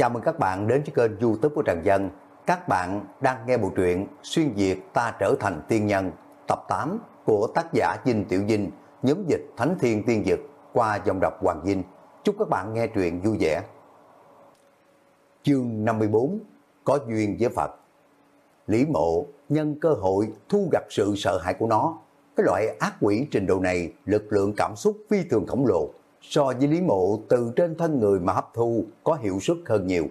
Chào mừng các bạn đến với kênh youtube của Trần Dân. Các bạn đang nghe bộ truyện Xuyên Việt Ta Trở Thành Tiên Nhân tập 8 của tác giả Dinh Tiểu Dinh, nhóm dịch Thánh Thiên Tiên Dực qua dòng đọc Hoàng Dinh. Chúc các bạn nghe truyện vui vẻ. Chương 54 Có duyên với Phật Lý mộ nhân cơ hội thu gặp sự sợ hãi của nó. Cái loại ác quỷ trình độ này lực lượng cảm xúc phi thường khổng lồ so với Lý Mộ từ trên thân người mà hấp thu có hiệu suất hơn nhiều.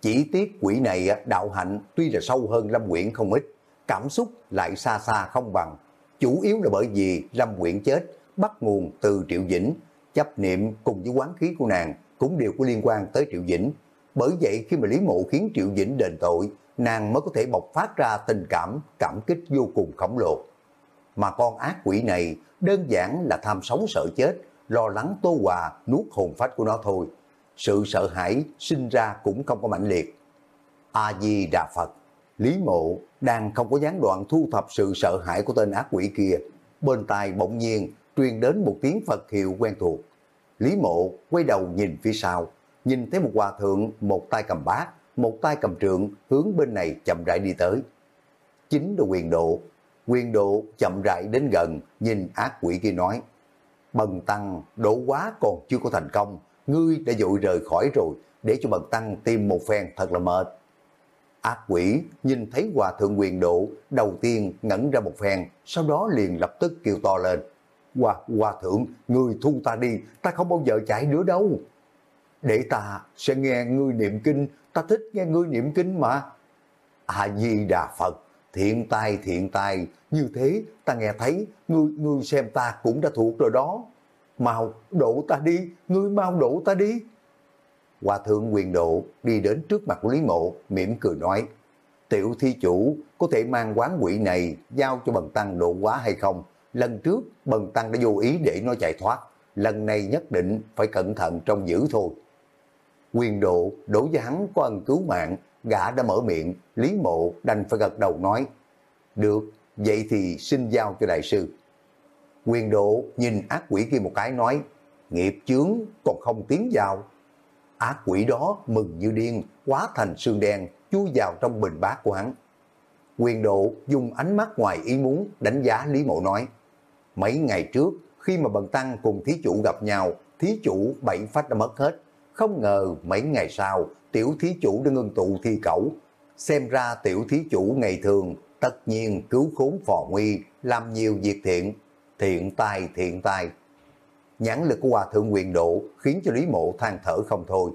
Chỉ tiếc quỷ này à, đạo hạnh tuy là sâu hơn Lâm Quyển không ít, cảm xúc lại xa xa không bằng. Chủ yếu là bởi vì Lâm Quyển chết bắt nguồn từ Triệu Dĩnh, chấp niệm cùng với quán khí của nàng cũng đều có liên quan tới Triệu Dĩnh. Bởi vậy khi mà Lý Mộ khiến Triệu Dĩnh đền tội, nàng mới có thể bộc phát ra tình cảm, cảm kích vô cùng khổng lồ. Mà con ác quỷ này đơn giản là tham sống sợ chết, lo lắng Tô Hòa nuốt hồn phách của nó thôi. Sự sợ hãi sinh ra cũng không có mãnh liệt. A-di Đà Phật, Lý Mộ đang không có gián đoạn thu thập sự sợ hãi của tên ác quỷ kia. Bên tai bỗng nhiên truyền đến một tiếng Phật hiệu quen thuộc. Lý Mộ quay đầu nhìn phía sau, nhìn thấy một hòa thượng, một tay cầm bát, một tay cầm trượng hướng bên này chậm rãi đi tới. Chính là quyền độ. Quyền độ chậm rãi đến gần, nhìn ác quỷ kia nói bần tăng đổ quá còn chưa có thành công, ngươi đã dội rời khỏi rồi, để cho bần tăng tìm một phen thật là mệt. Ác quỷ nhìn thấy hòa thượng quyền độ, đầu tiên ngẩn ra một phen, sau đó liền lập tức kêu to lên. Hòa, hòa thượng, ngươi thu ta đi, ta không bao giờ chạy nữa đâu. Để ta sẽ nghe ngươi niệm kinh, ta thích nghe ngươi niệm kinh mà. A-di-đà Phật, thiện tai thiện tai, như thế ta nghe thấy, ngươi, ngươi xem ta cũng đã thuộc rồi đó. Mau đổ ta đi, ngươi mau đổ ta đi. Hòa thượng quyền độ đi đến trước mặt của Lý Mộ, mỉm cười nói, tiểu thi chủ có thể mang quán quỷ này giao cho bần tăng độ quá hay không? Lần trước bần tăng đã vô ý để nó chạy thoát, lần này nhất định phải cẩn thận trong giữ thôi. Quyền độ đổ với hắn có ân cứu mạng, gã đã mở miệng, Lý Mộ đành phải gật đầu nói, được, vậy thì xin giao cho đại sư. Quyền độ nhìn ác quỷ kia một cái nói, nghiệp chướng còn không tiến vào. Ác quỷ đó mừng như điên, quá thành xương đen, chui vào trong bình bát của hắn. Quyền độ dùng ánh mắt ngoài ý muốn đánh giá Lý Mộ nói, mấy ngày trước khi mà bần tăng cùng thí chủ gặp nhau, thí chủ bảy phách đã mất hết. Không ngờ mấy ngày sau, tiểu thí chủ đã ngưng tụ thi cẩu. Xem ra tiểu thí chủ ngày thường tất nhiên cứu khốn phò nguy, làm nhiều việc thiện, thiện tài thiện tài. Nhãn lực của Hòa Thượng Quyền Độ khiến cho Lý Mộ than thở không thôi.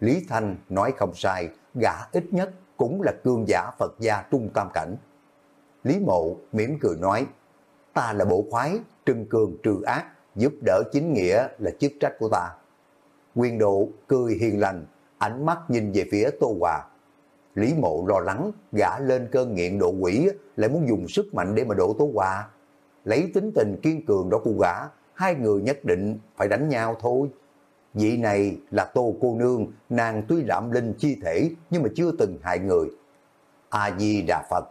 Lý Thanh nói không sai, gã ít nhất cũng là cương giả Phật gia trung tam cảnh. Lý Mộ mỉm cười nói, ta là bộ khoái, trưng cường trừ ác, giúp đỡ chính nghĩa là chức trách của ta. Quyền độ cười hiền lành, ánh mắt nhìn về phía Tô Hòa. Lý Mộ lo lắng, gã lên cơn nghiện độ quỷ, lại muốn dùng sức mạnh để mà độ Tô Hòa. Lấy tính tình kiên cường đó của gã, hai người nhất định phải đánh nhau thôi. Vị này là Tô Cô Nương, nàng tuy lạm linh chi thể nhưng mà chưa từng hại người. A-di-đà Phật,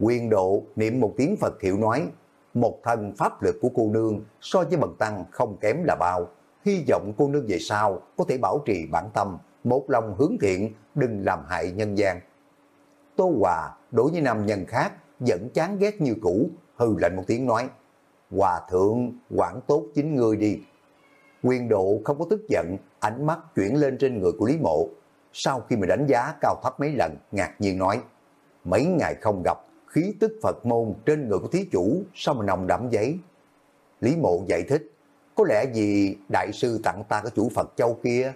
quyền độ niệm một tiếng Phật hiệu nói, một thần pháp lực của cô nương so với bần tăng không kém là bao. Hy vọng cô nương về sau có thể bảo trì bản tâm, một lòng hướng thiện, đừng làm hại nhân gian. Tô Hòa đối với nam nhân khác vẫn chán ghét như cũ, hừ lạnh một tiếng nói, Hòa thượng quản tốt chính ngươi đi. Quyền độ không có tức giận, ánh mắt chuyển lên trên người của Lý Mộ. Sau khi mà đánh giá cao thấp mấy lần, ngạc nhiên nói, mấy ngày không gặp, khí tức Phật môn trên người của thí chủ sao mà nồng đậm giấy. Lý Mộ giải thích, có lẽ vì đại sư tặng ta cái chủ Phật Châu kia.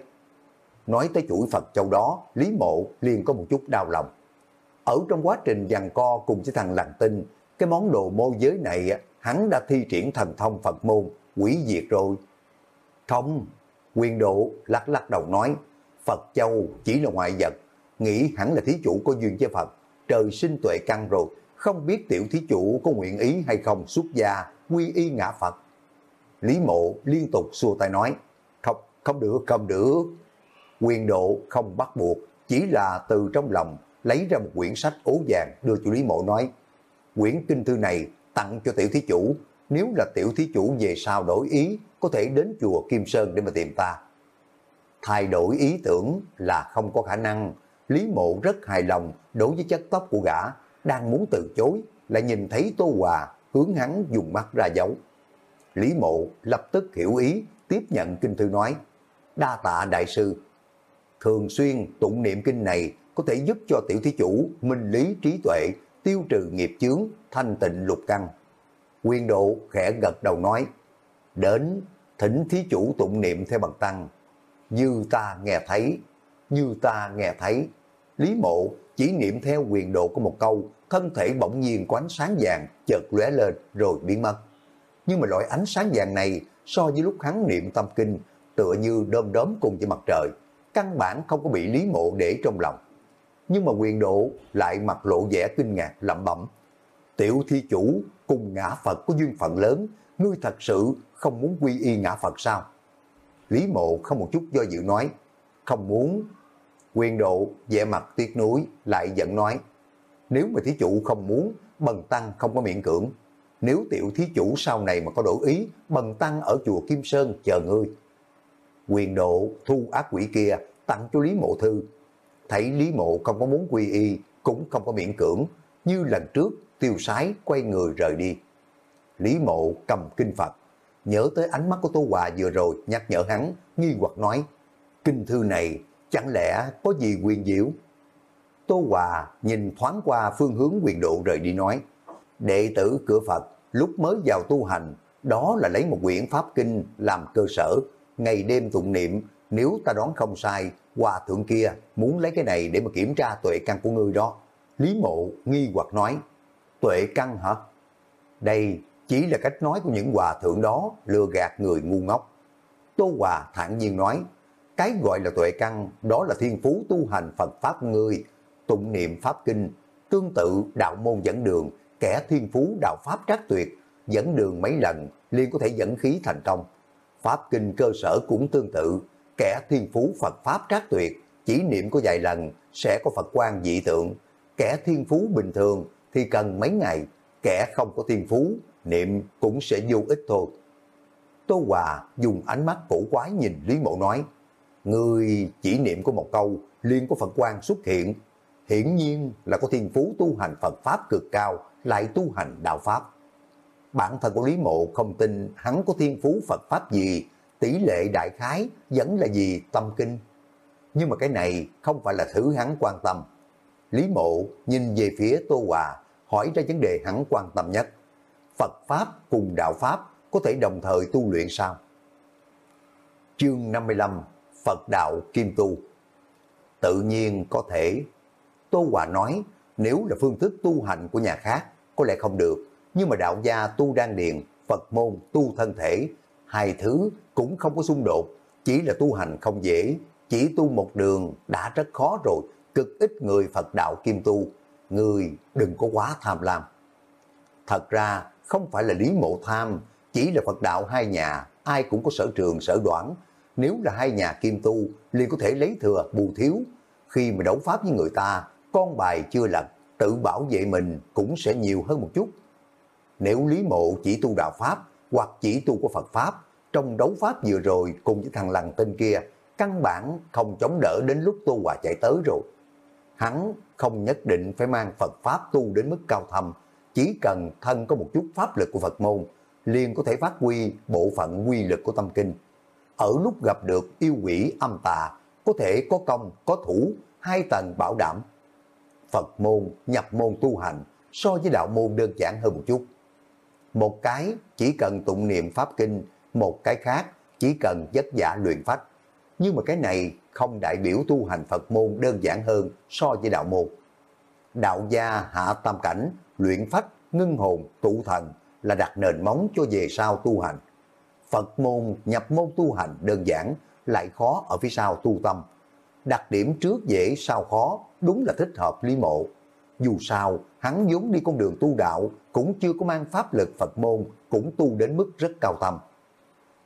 Nói tới chuỗi Phật Châu đó, Lý Mộ liền có một chút đau lòng. Ở trong quá trình giằng co cùng với thằng Làng Tinh, cái món đồ mô giới này hắn đã thi triển thần thông Phật môn, quỷ diệt rồi. Không, quyền độ lắc lắc đầu nói, Phật Châu chỉ là ngoại vật, nghĩ hẳn là thí chủ có duyên với Phật, trời sinh tuệ căn rồi, không biết tiểu thí chủ có nguyện ý hay không xuất gia, quy y ngã Phật. Lý mộ liên tục xua tay nói, không, không được, không được. Quyền độ không bắt buộc, chỉ là từ trong lòng lấy ra một quyển sách ố vàng đưa cho Lý mộ nói, quyển kinh thư này tặng cho tiểu thí chủ, nếu là tiểu thí chủ về sau đổi ý, có thể đến chùa Kim Sơn để mà tìm ta. Thay đổi ý tưởng là không có khả năng. Lý mộ rất hài lòng đối với chất tóc của gã, đang muốn từ chối, lại nhìn thấy Tô Hòa hướng hắn dùng mắt ra dấu. Lý mộ lập tức hiểu ý, tiếp nhận kinh thư nói, đa tạ đại sư. Thường xuyên tụng niệm kinh này có thể giúp cho tiểu thí chủ minh lý trí tuệ, tiêu trừ nghiệp chướng, thanh tịnh lục căn. Quyền độ khẽ gật đầu nói, đến thỉnh thí chủ tụng niệm theo bậc tăng. Như ta nghe thấy, như ta nghe thấy. Lý mộ chỉ niệm theo quyền độ của một câu, thân thể bỗng nhiên có ánh sáng vàng chợt lóe lên rồi biến mất. Nhưng mà loại ánh sáng vàng này so với lúc hắn niệm tâm kinh tựa như đom đóm cùng với mặt trời, căn bản không có bị Lý Mộ để trong lòng. Nhưng mà quyền độ lại mặt lộ vẻ kinh ngạc lẩm bẩm. Tiểu thi chủ cùng ngã Phật có duyên phận lớn, ngươi thật sự không muốn quy y ngã Phật sao? Lý Mộ không một chút do dự nói, không muốn. Quyền độ vẻ mặt tiếc nuối lại giận nói, nếu mà thí chủ không muốn, bần tăng không có miệng cưỡng. Nếu tiểu thí chủ sau này mà có đổi ý, bần tăng ở chùa Kim Sơn chờ ngươi. Quyền độ thu ác quỷ kia tặng cho Lý Mộ Thư. Thấy Lý Mộ không có muốn quy y, cũng không có miễn cưỡng, như lần trước tiêu sái quay người rời đi. Lý Mộ cầm kinh Phật, nhớ tới ánh mắt của Tô Hòa vừa rồi nhắc nhở hắn, nghi hoặc nói, kinh thư này chẳng lẽ có gì quyền diệu? Tô Hòa nhìn thoáng qua phương hướng quyền độ rời đi nói, đệ tử cửa Phật lúc mới vào tu hành, đó là lấy một quyển pháp kinh làm cơ sở, ngày đêm tụng niệm, nếu ta đoán không sai, hòa thượng kia muốn lấy cái này để mà kiểm tra tuệ căn của ngươi đó. Lý mộ nghi hoặc nói, tuệ căn hả? Đây chỉ là cách nói của những hòa thượng đó lừa gạt người ngu ngốc. Tô Hòa thản nhiên nói, cái gọi là tuệ căn đó là thiên phú tu hành Phật Pháp ngươi, tụng niệm Pháp Kinh, tương tự đạo môn dẫn đường, kẻ thiên phú đạo Pháp trác tuyệt, dẫn đường mấy lần liền có thể dẫn khí thành công. Pháp Kinh cơ sở cũng tương tự, kẻ thiên phú Phật Pháp trác tuyệt, chỉ niệm có vài lần sẽ có Phật quan dị tượng, kẻ thiên phú bình thường thì cần mấy ngày, kẻ không có thiên phú, niệm cũng sẽ vô ích thôi. Tô Hòa dùng ánh mắt cổ quái nhìn Lý Mộ nói, Người chỉ niệm có một câu, liền có Phật quan xuất hiện, hiển nhiên là có thiên phú tu hành Phật Pháp cực cao, lại tu hành đạo Pháp. Bản thân của Lý Mộ không tin hắn có thiên phú Phật Pháp gì, tỷ lệ đại khái vẫn là gì tâm kinh. Nhưng mà cái này không phải là thứ hắn quan tâm. Lý Mộ nhìn về phía Tô Hòa, hỏi ra vấn đề hắn quan tâm nhất. Phật Pháp cùng Đạo Pháp có thể đồng thời tu luyện sao? Chương 55 Phật Đạo Kim Tu Tự nhiên có thể. Tô Hòa nói, nếu là phương thức tu hành của nhà khác, có lẽ không được. Nhưng mà đạo gia tu đan điền, Phật môn tu thân thể, hai thứ cũng không có xung đột. Chỉ là tu hành không dễ, chỉ tu một đường đã rất khó rồi, cực ít người Phật đạo kim tu. Người đừng có quá tham lam. Thật ra không phải là lý mộ tham, chỉ là Phật đạo hai nhà, ai cũng có sở trường sở đoán. Nếu là hai nhà kim tu, liền có thể lấy thừa bù thiếu. Khi mà đấu pháp với người ta, con bài chưa lật, tự bảo vệ mình cũng sẽ nhiều hơn một chút. Nếu Lý Mộ chỉ tu đạo Pháp hoặc chỉ tu của Phật Pháp, trong đấu Pháp vừa rồi cùng với thằng lằn tên kia, căn bản không chống đỡ đến lúc tu hòa chạy tới rồi. Hắn không nhất định phải mang Phật Pháp tu đến mức cao thầm chỉ cần thân có một chút pháp lực của Phật môn, liền có thể phát huy bộ phận quy lực của tâm kinh. Ở lúc gặp được yêu quỷ âm tà, có thể có công, có thủ, hai tầng bảo đảm. Phật môn, nhập môn tu hành so với đạo môn đơn giản hơn một chút. Một cái chỉ cần tụng niệm pháp kinh, một cái khác chỉ cần giấc giả luyện phách. Nhưng mà cái này không đại biểu tu hành Phật môn đơn giản hơn so với đạo môn. Đạo gia hạ tam cảnh, luyện phách, ngưng hồn, tụ thần là đặt nền móng cho về sau tu hành. Phật môn nhập môn tu hành đơn giản, lại khó ở phía sau tu tâm. Đặc điểm trước dễ sau khó, đúng là thích hợp Lý Mộ. Dù sao, hắn vốn đi con đường tu đạo, cũng chưa có mang pháp lực Phật môn, cũng tu đến mức rất cao tâm.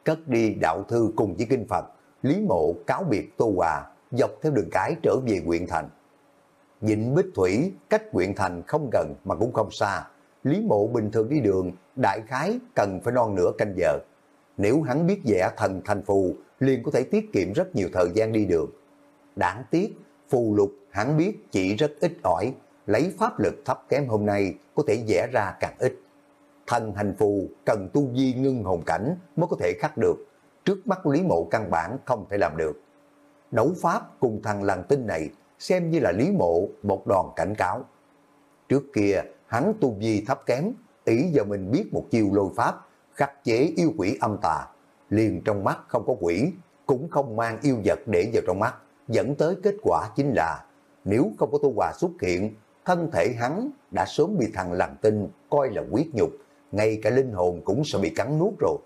Cất đi đạo thư cùng với kinh Phật, Lý Mộ cáo biệt Tô Hòa, dọc theo đường cái trở về huyện thành. Dịnh Bích Thủy cách huyện thành không gần mà cũng không xa. Lý Mộ bình thường đi đường, đại khái cần phải non nửa canh giờ. Nếu hắn biết vẽ thần thành phù, liền có thể tiết kiệm rất nhiều thời gian đi đường. Đáng tiếc, phù lục hắn biết chỉ rất ít ỏi, lấy pháp lực thấp kém hôm nay có thể vẽ ra càng ít. Thần hành phù cần tu vi ngưng hồn cảnh mới có thể khắc được, trước mắt Lý Mộ căn bản không thể làm được. Đấu pháp cùng thằng làng tinh này xem như là Lý Mộ một đòn cảnh cáo. Trước kia hắn tu vi thấp kém, ý giờ mình biết một chiêu lôi pháp, khắc chế yêu quỷ âm tà, liền trong mắt không có quỷ, cũng không mang yêu vật để vào trong mắt, dẫn tới kết quả chính là nếu không có Tô Hòa xuất hiện, thân thể hắn đã sớm bị thằng làng tinh coi là quyết nhục, ngay cả linh hồn cũng sẽ bị cắn nuốt rồi.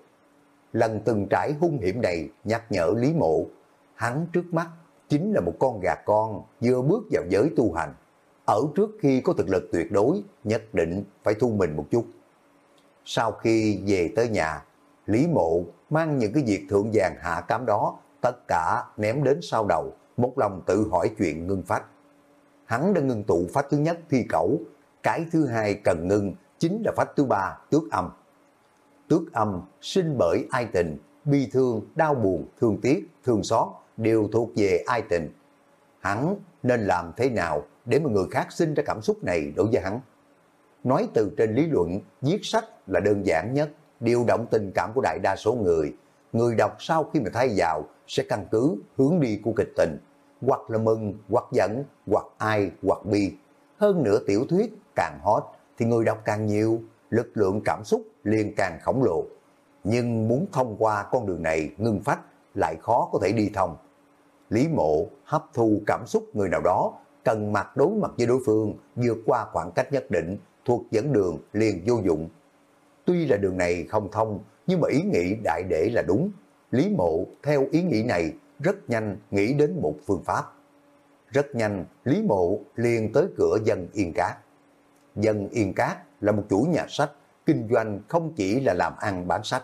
Lần từng trải hung hiểm này nhắc nhở Lý Mộ, hắn trước mắt chính là một con gà con vừa bước vào giới tu hành. Ở trước khi có thực lực tuyệt đối, nhất định phải thu mình một chút. Sau khi về tới nhà, Lý Mộ mang những cái việc thượng vàng hạ cám đó, tất cả ném đến sau đầu, một lòng tự hỏi chuyện ngưng phách. Hắn đã ngưng tụ phách thứ nhất thi cẩu, cái thứ hai cần ngưng chính là phách thứ ba tước âm. Tước âm sinh bởi ai tình, bi thương, đau buồn, thương tiếc, thương xót đều thuộc về ai tình. Hắn nên làm thế nào để mà người khác sinh ra cảm xúc này đối với hắn? Nói từ trên lý luận, viết sách là đơn giản nhất, điều động tình cảm của đại đa số người. Người đọc sau khi mà thay vào sẽ căn cứ hướng đi của kịch tình, hoặc là mừng, hoặc giận, hoặc ai, hoặc bi. Hơn nữa tiểu thuyết càng hot thì người đọc càng nhiều, lực lượng cảm xúc liền càng khổng lồ. Nhưng muốn thông qua con đường này ngưng phách lại khó có thể đi thông. Lý mộ hấp thu cảm xúc người nào đó, cần mặt đối mặt với đối phương, vượt qua khoảng cách nhất định, thuộc dẫn đường liền vô dụng. Tuy là đường này không thông, nhưng mà ý nghĩ đại để là đúng. Lý mộ theo ý nghĩ này rất nhanh nghĩ đến một phương pháp. Rất nhanh, Lý mộ liền tới cửa dân Yên Cát. Dân Yên Cát là một chủ nhà sách, kinh doanh không chỉ là làm ăn bán sách.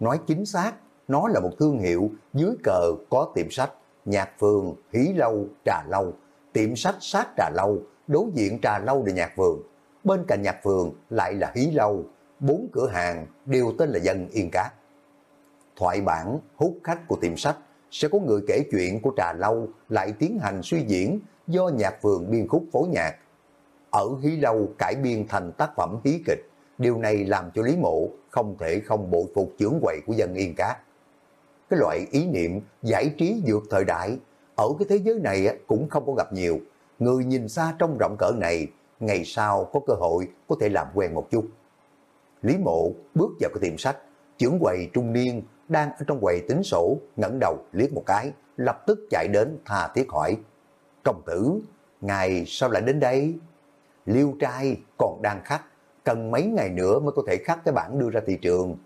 Nói chính xác, nó là một thương hiệu dưới cờ có tiệm sách, nhạc phường, hí lâu, trà lâu, tiệm sách sát trà lâu, đối diện trà lâu là nhạc phường Bên cạnh nhạc phường lại là hí lâu, bốn cửa hàng đều tên là dân Yên Cát. Thoại bản hút khách của tiệm sách sẽ có người kể chuyện của trà lâu lại tiến hành suy diễn do nhạc vườn biên khúc phối nhạc. Ở hí lâu cải biên thành tác phẩm hí kịch, điều này làm cho Lý Mộ không thể không bội phục trưởng quầy của dân Yên Cát. Cái loại ý niệm giải trí vượt thời đại, ở cái thế giới này cũng không có gặp nhiều. Người nhìn xa trong rộng cỡ này, ngày sau có cơ hội có thể làm quen một chút. Lý Mộ bước vào cái tiệm sách, trưởng quầy trung niên đang ở trong quầy tính sổ, ngẩng đầu liếc một cái, lập tức chạy đến tha thiết hỏi. Công tử, ngài sao lại đến đây? Liêu trai còn đang khắc, cần mấy ngày nữa mới có thể khắc cái bản đưa ra thị trường.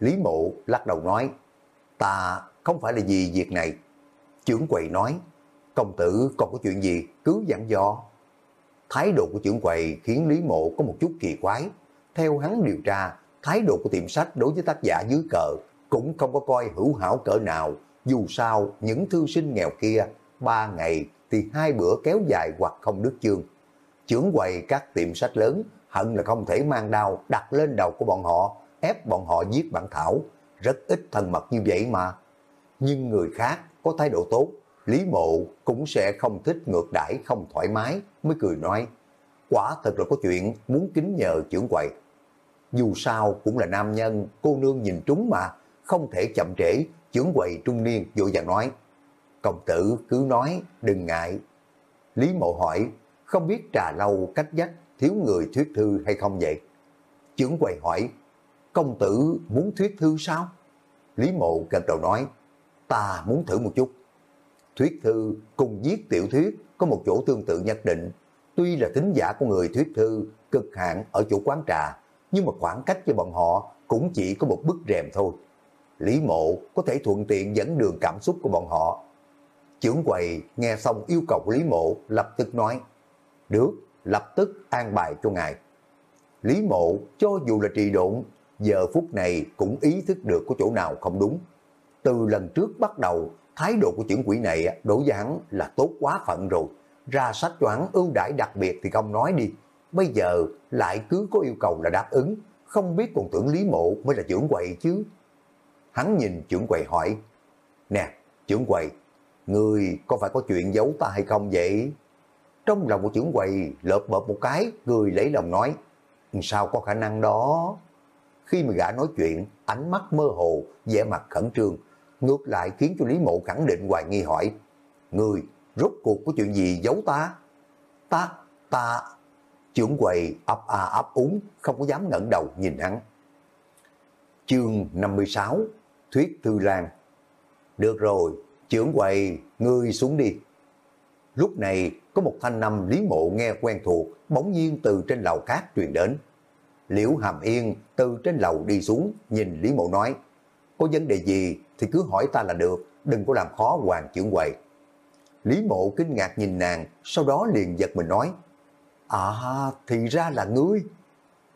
Lý mộ lắc đầu nói, ta không phải là gì việc này. Trưởng quầy nói, công tử còn có chuyện gì cứ dặn dò. Thái độ của trưởng quầy khiến Lý mộ có một chút kỳ quái. Theo hắn điều tra, thái độ của tiệm sách đối với tác giả dưới cờ cũng không có coi hữu hảo cỡ nào. Dù sao, những thư sinh nghèo kia, ba ngày thì hai bữa kéo dài hoặc không đứt chương. Chưởng quầy các tiệm sách lớn hận là không thể mang đao đặt lên đầu của bọn họ, ép bọn họ giết bản thảo. Rất ít thân mật như vậy mà. Nhưng người khác có thái độ tốt, Lý Mộ cũng sẽ không thích ngược đãi không thoải mái, mới cười nói, quả thật là có chuyện muốn kính nhờ trưởng quầy. Dù sao cũng là nam nhân, cô nương nhìn trúng mà, không thể chậm trễ, trưởng quầy trung niên vội vàng nói, công tử cứ nói, đừng ngại. Lý Mộ hỏi, không biết trà lâu cách dắt thiếu người thuyết thư hay không vậy? Trưởng quầy hỏi, công tử muốn thuyết thư sao? Lý Mộ gật đầu nói, ta muốn thử một chút. Thuyết thư cùng viết tiểu thuyết có một chỗ tương tự nhất định. Tuy là tính giả của người thuyết thư cực hạn ở chỗ quán trà, nhưng mà khoảng cách cho bọn họ cũng chỉ có một bức rèm thôi. Lý Mộ có thể thuận tiện dẫn đường cảm xúc của bọn họ. Trưởng quầy nghe xong yêu cầu của Lý Mộ lập tức nói, được, lập tức an bài cho ngài. Lý Mộ cho dù là trì độn, giờ phút này cũng ý thức được có chỗ nào không đúng. Từ lần trước bắt đầu, thái độ của trưởng quỷ này đối với hắn là tốt quá phận rồi. Ra sách cho hắn ưu đãi đặc biệt thì không nói đi. Bây giờ lại cứ có yêu cầu là đáp ứng, không biết còn tưởng Lý Mộ mới là trưởng quầy chứ hắn nhìn trưởng quầy hỏi, Nè, trưởng quầy, người có phải có chuyện giấu ta hay không vậy? Trong lòng của trưởng quầy lợp bợp một cái, cười lấy lòng nói, sao có khả năng đó? Khi mà gã nói chuyện, ánh mắt mơ hồ, vẻ mặt khẩn trương, ngược lại khiến cho Lý Mộ khẳng định hoài nghi hỏi, Người, rốt cuộc có chuyện gì giấu ta? Ta, ta... Trưởng quầy ấp a ấp úng, không có dám ngẩng đầu nhìn hắn. Chương 56 Thuyết Thư Lan Được rồi, trưởng quầy, ngươi xuống đi. Lúc này, có một thanh năm Lý Mộ nghe quen thuộc, bỗng nhiên từ trên lầu cát truyền đến. Liễu Hàm Yên từ trên lầu đi xuống, nhìn Lý Mộ nói, có vấn đề gì thì cứ hỏi ta là được, đừng có làm khó hoàng trưởng quầy. Lý Mộ kinh ngạc nhìn nàng, sau đó liền giật mình nói, À, thì ra là ngươi.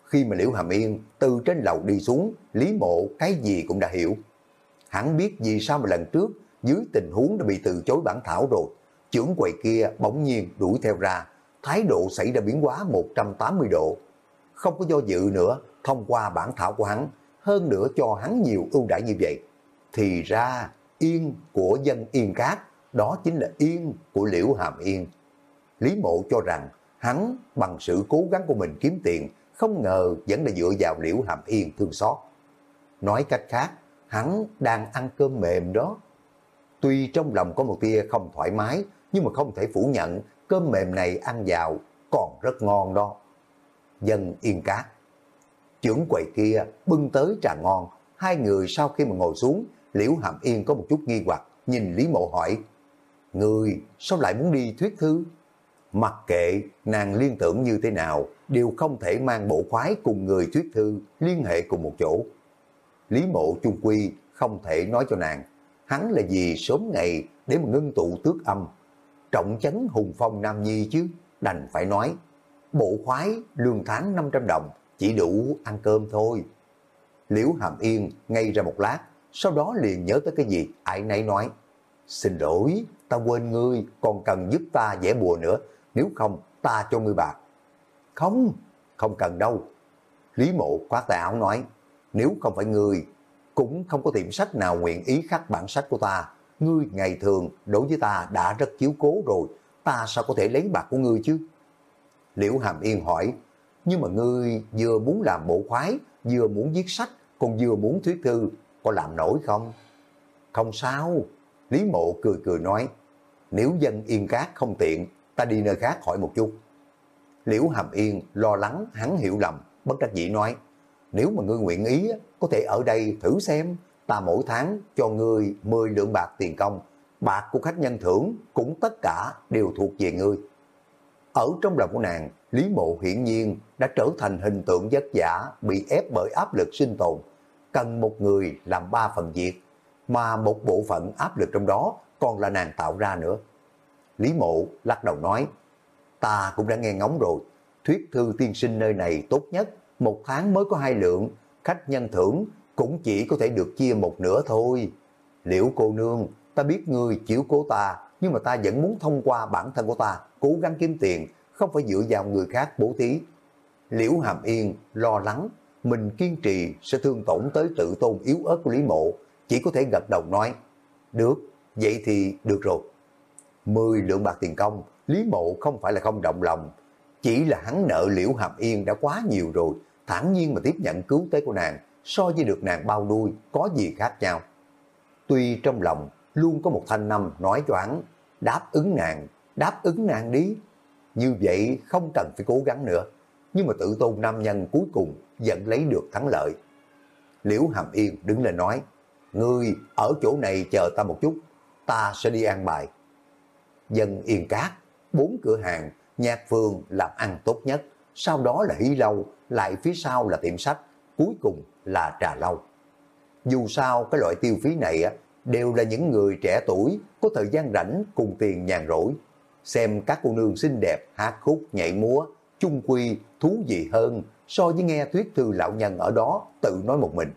Khi mà Liễu Hàm Yên từ trên lầu đi xuống, Lý Mộ cái gì cũng đã hiểu. Hắn biết vì sao mà lần trước, dưới tình huống đã bị từ chối bản thảo rồi, trưởng quầy kia bỗng nhiên đuổi theo ra, thái độ xảy ra biến hóa 180 độ. Không có do dự nữa, thông qua bản thảo của hắn, hơn nữa cho hắn nhiều ưu đãi như vậy. Thì ra, yên của dân yên cát, đó chính là yên của Liễu Hàm Yên. Lý Mộ cho rằng, hắn bằng sự cố gắng của mình kiếm tiền, không ngờ vẫn là dựa vào Liễu Hàm Yên thương xót. Nói cách khác, hắn đang ăn cơm mềm đó. Tuy trong lòng có một tia không thoải mái, nhưng mà không thể phủ nhận cơm mềm này ăn vào còn rất ngon đó. Dân yên cá, Trưởng quầy kia bưng tới trà ngon, hai người sau khi mà ngồi xuống, Liễu Hàm Yên có một chút nghi hoặc, nhìn Lý Mộ hỏi, Người sao lại muốn đi thuyết thư? Mặc kệ nàng liên tưởng như thế nào, đều không thể mang bộ khoái cùng người thuyết thư liên hệ cùng một chỗ. Lý Mộ chung quy không thể nói cho nàng, hắn là gì sớm ngày để mà ngưng tụ tước âm. Trọng chấn hùng phong Nam Nhi chứ, đành phải nói, bộ khoái lương tháng 500 đồng, chỉ đủ ăn cơm thôi. Liễu Hàm Yên ngay ra một lát, sau đó liền nhớ tới cái gì, ai nấy nói, xin lỗi, ta quên ngươi, còn cần giúp ta vẽ bùa nữa, nếu không ta cho ngươi bạc. Không, không cần đâu. Lý mộ khoát tay áo nói, nếu không phải ngươi, cũng không có tiệm sách nào nguyện ý khắc bản sách của ta. Ngươi ngày thường đối với ta đã rất chiếu cố rồi, ta sao có thể lấy bạc của ngươi chứ? Liễu Hàm Yên hỏi, nhưng mà ngươi vừa muốn làm bộ khoái, vừa muốn viết sách, còn vừa muốn thuyết thư, có làm nổi không? Không sao, Lý Mộ cười cười nói, nếu dân yên cát không tiện, ta đi nơi khác hỏi một chút. Liễu Hàm Yên lo lắng hắn hiểu lầm, bất đắc dĩ nói, nếu mà ngươi nguyện ý, có thể ở đây thử xem, ta mỗi tháng cho ngươi 10 lượng bạc tiền công, bạc của khách nhân thưởng cũng tất cả đều thuộc về ngươi. Ở trong lòng của nàng, Lý Mộ hiển nhiên đã trở thành hình tượng vất giả bị ép bởi áp lực sinh tồn, cần một người làm ba phần việc, mà một bộ phận áp lực trong đó còn là nàng tạo ra nữa. Lý Mộ lắc đầu nói, ta cũng đã nghe ngóng rồi, thuyết thư tiên sinh nơi này tốt nhất, một tháng mới có hai lượng, khách nhân thưởng cũng chỉ có thể được chia một nửa thôi. Liễu cô nương, ta biết ngươi chiếu cố ta, nhưng mà ta vẫn muốn thông qua bản thân của ta, cố gắng kiếm tiền, không phải dựa vào người khác bố thí. Liễu Hàm Yên lo lắng, mình kiên trì sẽ thương tổn tới tự tôn yếu ớt của Lý Mộ, chỉ có thể gật đầu nói, được, vậy thì được rồi. Mười lượng bạc tiền công, Lý Mộ không phải là không động lòng, chỉ là hắn nợ Liễu Hàm Yên đã quá nhiều rồi, thản nhiên mà tiếp nhận cứu tế của nàng, so với được nàng bao nuôi, có gì khác nhau. Tuy trong lòng luôn có một thanh năm nói cho hắn, đáp ứng nàng, đáp ứng nàng đi. Như vậy không cần phải cố gắng nữa, nhưng mà tự tôn nam nhân cuối cùng vẫn lấy được thắng lợi. Liễu Hàm Yên đứng lên nói, Ngươi ở chỗ này chờ ta một chút, ta sẽ đi ăn bài. Dân Yên Cát, bốn cửa hàng, nhạc phương làm ăn tốt nhất, sau đó là hí lâu, lại phía sau là tiệm sách, cuối cùng là trà lâu. Dù sao cái loại tiêu phí này á, đều là những người trẻ tuổi có thời gian rảnh cùng tiền nhàn rỗi. Xem các cô nương xinh đẹp hát khúc nhảy múa, chung quy thú vị hơn so với nghe thuyết thư lão nhân ở đó tự nói một mình.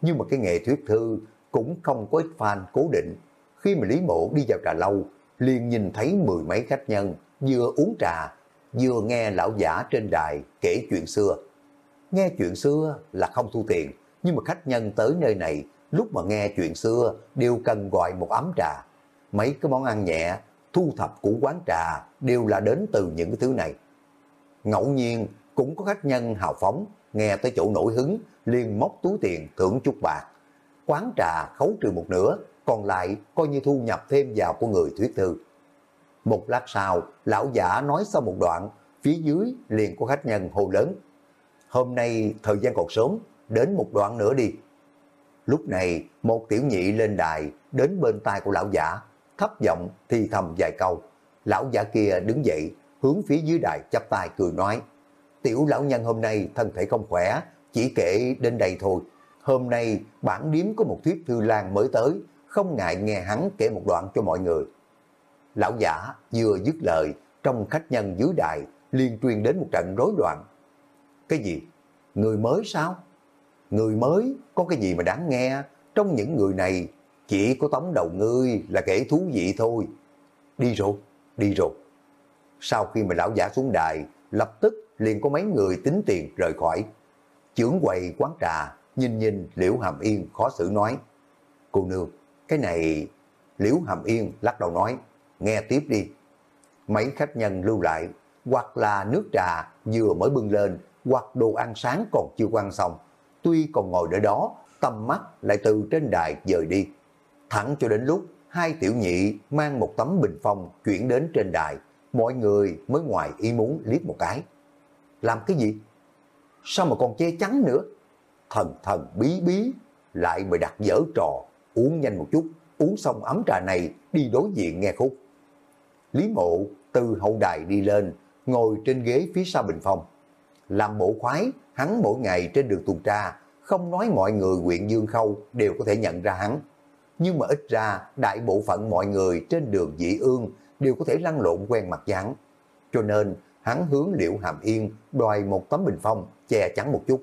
Nhưng mà cái nghề thuyết thư cũng không có ít fan cố định. Khi mà Lý Mộ đi vào trà lâu, liền nhìn thấy mười mấy khách nhân vừa uống trà, vừa nghe lão giả trên đài kể chuyện xưa. Nghe chuyện xưa là không thu tiền, nhưng mà khách nhân tới nơi này lúc mà nghe chuyện xưa đều cần gọi một ấm trà. Mấy cái món ăn nhẹ, thu thập của quán trà đều là đến từ những cái thứ này. Ngẫu nhiên cũng có khách nhân hào phóng, nghe tới chỗ nổi hứng, liền móc túi tiền thưởng chút bạc. Quán trà khấu trừ một nửa, còn lại coi như thu nhập thêm vào của người thuyết thư. Một lát sau, lão giả nói sau một đoạn, phía dưới liền có khách nhân hồ lớn. Hôm nay thời gian còn sớm, đến một đoạn nữa đi. Lúc này, một tiểu nhị lên đài, đến bên tai của lão giả, thấp giọng thì thầm vài câu. Lão giả kia đứng dậy, hướng phía dưới đài chắp tay cười nói. Tiểu lão nhân hôm nay thân thể không khỏe, chỉ kể đến đây thôi. Hôm nay bản điếm có một thuyết thư lan mới tới, không ngại nghe hắn kể một đoạn cho mọi người. Lão giả vừa dứt lời, trong khách nhân dưới đài liên truyền đến một trận rối loạn. Cái gì? Người mới sao? Người mới có cái gì mà đáng nghe? Trong những người này chỉ có tống đầu ngươi là kẻ thú vị thôi. Đi rồi, đi rồi. Sau khi mà lão giả xuống đài, lập tức liền có mấy người tính tiền rời khỏi. Chưởng quầy quán trà, nhìn nhìn Liễu Hàm Yên khó xử nói. Cô nương, cái này... Liễu Hàm Yên lắc đầu nói, nghe tiếp đi. Mấy khách nhân lưu lại, hoặc là nước trà vừa mới bưng lên, hoặc đồ ăn sáng còn chưa quan xong. Tuy còn ngồi ở đó, tầm mắt lại từ trên đài dời đi. Thẳng cho đến lúc hai tiểu nhị mang một tấm bình phong chuyển đến trên đài, mọi người mới ngoài ý muốn liếc một cái. Làm cái gì? Sao mà còn che chắn nữa? Thần thần bí bí, lại mày đặt dở trò, uống nhanh một chút, uống xong ấm trà này đi đối diện nghe khúc. Lý mộ từ hậu đài đi lên, ngồi trên ghế phía sau bình phong. Làm bộ khoái, hắn mỗi ngày trên đường tuần tra, không nói mọi người huyện Dương Khâu đều có thể nhận ra hắn. Nhưng mà ít ra, đại bộ phận mọi người trên đường dị ương đều có thể lăn lộn quen mặt dáng. Cho nên, hắn hướng Liễu Hàm Yên đòi một tấm bình phong che chắn một chút.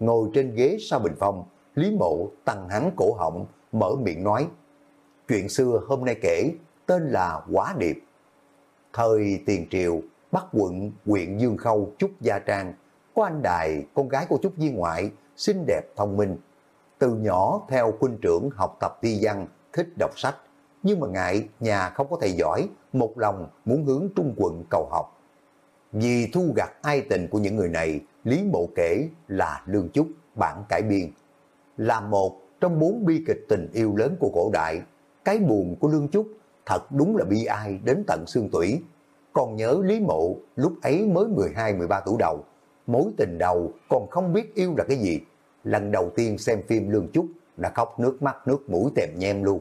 Ngồi trên ghế sau bình phong, Lý Mộ tăng hắn cổ họng, mở miệng nói. Chuyện xưa hôm nay kể, tên là Quá Điệp. Thời tiền triều, Bắc quận, huyện Dương Khâu, Trúc Gia Trang, có anh Đài, con gái của Trúc Di Ngoại, xinh đẹp, thông minh. Từ nhỏ theo huynh trưởng học tập thi văn, thích đọc sách, nhưng mà ngại nhà không có thầy giỏi, một lòng muốn hướng trung quận cầu học. Vì thu gặt ai tình của những người này, Lý Mộ kể là Lương Trúc, bản cải biên. Là một trong bốn bi kịch tình yêu lớn của cổ đại, cái buồn của Lương Trúc thật đúng là bi ai đến tận xương tủy. Còn nhớ Lý Mộ lúc ấy mới 12-13 tuổi đầu, mối tình đầu còn không biết yêu là cái gì. Lần đầu tiên xem phim Lương Trúc đã khóc nước mắt nước mũi tèm nhem luôn.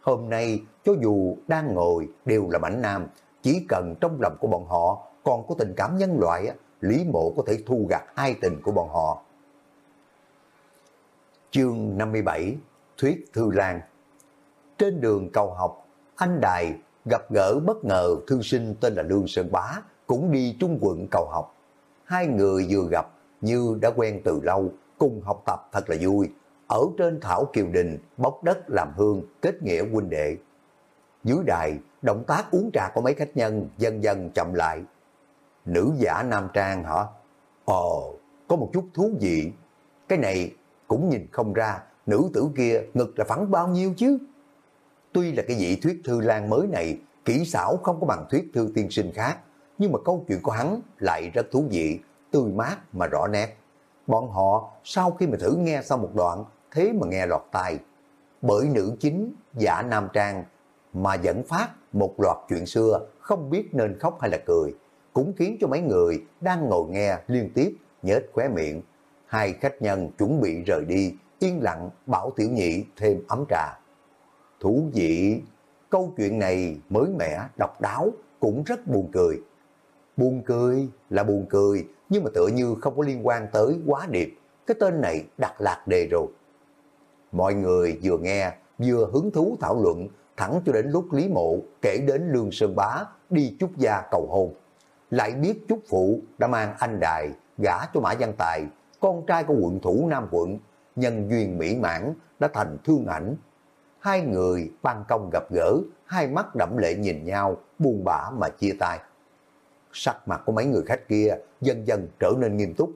Hôm nay cho dù đang ngồi đều là mảnh nam, chỉ cần trong lòng của bọn họ còn có tình cảm nhân loại, Lý Mộ có thể thu gặt hai tình của bọn họ. Chương 57 Thuyết Thư Lan Trên đường cầu học, anh Đài gặp gỡ bất ngờ thư sinh tên là Lương Sơn Bá, cũng đi trung quận cầu học. Hai người vừa gặp như đã quen từ lâu, cùng học tập thật là vui. Ở trên Thảo Kiều Đình, bốc đất làm hương, kết nghĩa huynh đệ. Dưới đài, động tác uống trà của mấy khách nhân dần dần chậm lại. Nữ giả nam trang hả? Ồ, có một chút thú vị. Cái này cũng nhìn không ra nữ tử kia ngực là phẳng bao nhiêu chứ. Tuy là cái vị thuyết thư lan mới này, kỹ xảo không có bằng thuyết thư tiên sinh khác, nhưng mà câu chuyện của hắn lại rất thú vị, tươi mát mà rõ nét. Bọn họ sau khi mà thử nghe xong một đoạn, thế mà nghe lọt tai. Bởi nữ chính giả nam trang mà dẫn phát một loạt chuyện xưa không biết nên khóc hay là cười, cũng khiến cho mấy người đang ngồi nghe liên tiếp nhếch khóe miệng. Hai khách nhân chuẩn bị rời đi, yên lặng bảo tiểu nhị thêm ấm trà. Thú vị, câu chuyện này mới mẻ, độc đáo, cũng rất buồn cười. Buồn cười là buồn cười, nhưng mà tựa như không có liên quan tới quá điệp. Cái tên này đặt lạc đề rồi. Mọi người vừa nghe, vừa hứng thú thảo luận, thẳng cho đến lúc Lý Mộ kể đến Lương Sơn Bá đi chúc gia cầu hôn. Lại biết chúc phụ đã mang anh đài gả cho Mã Văn Tài, con trai của quận thủ Nam quận, nhân duyên mỹ mãn đã thành thương ảnh hai người ban công gặp gỡ, hai mắt đậm lệ nhìn nhau, buồn bã mà chia tay. Sắc mặt của mấy người khách kia dần dần trở nên nghiêm túc,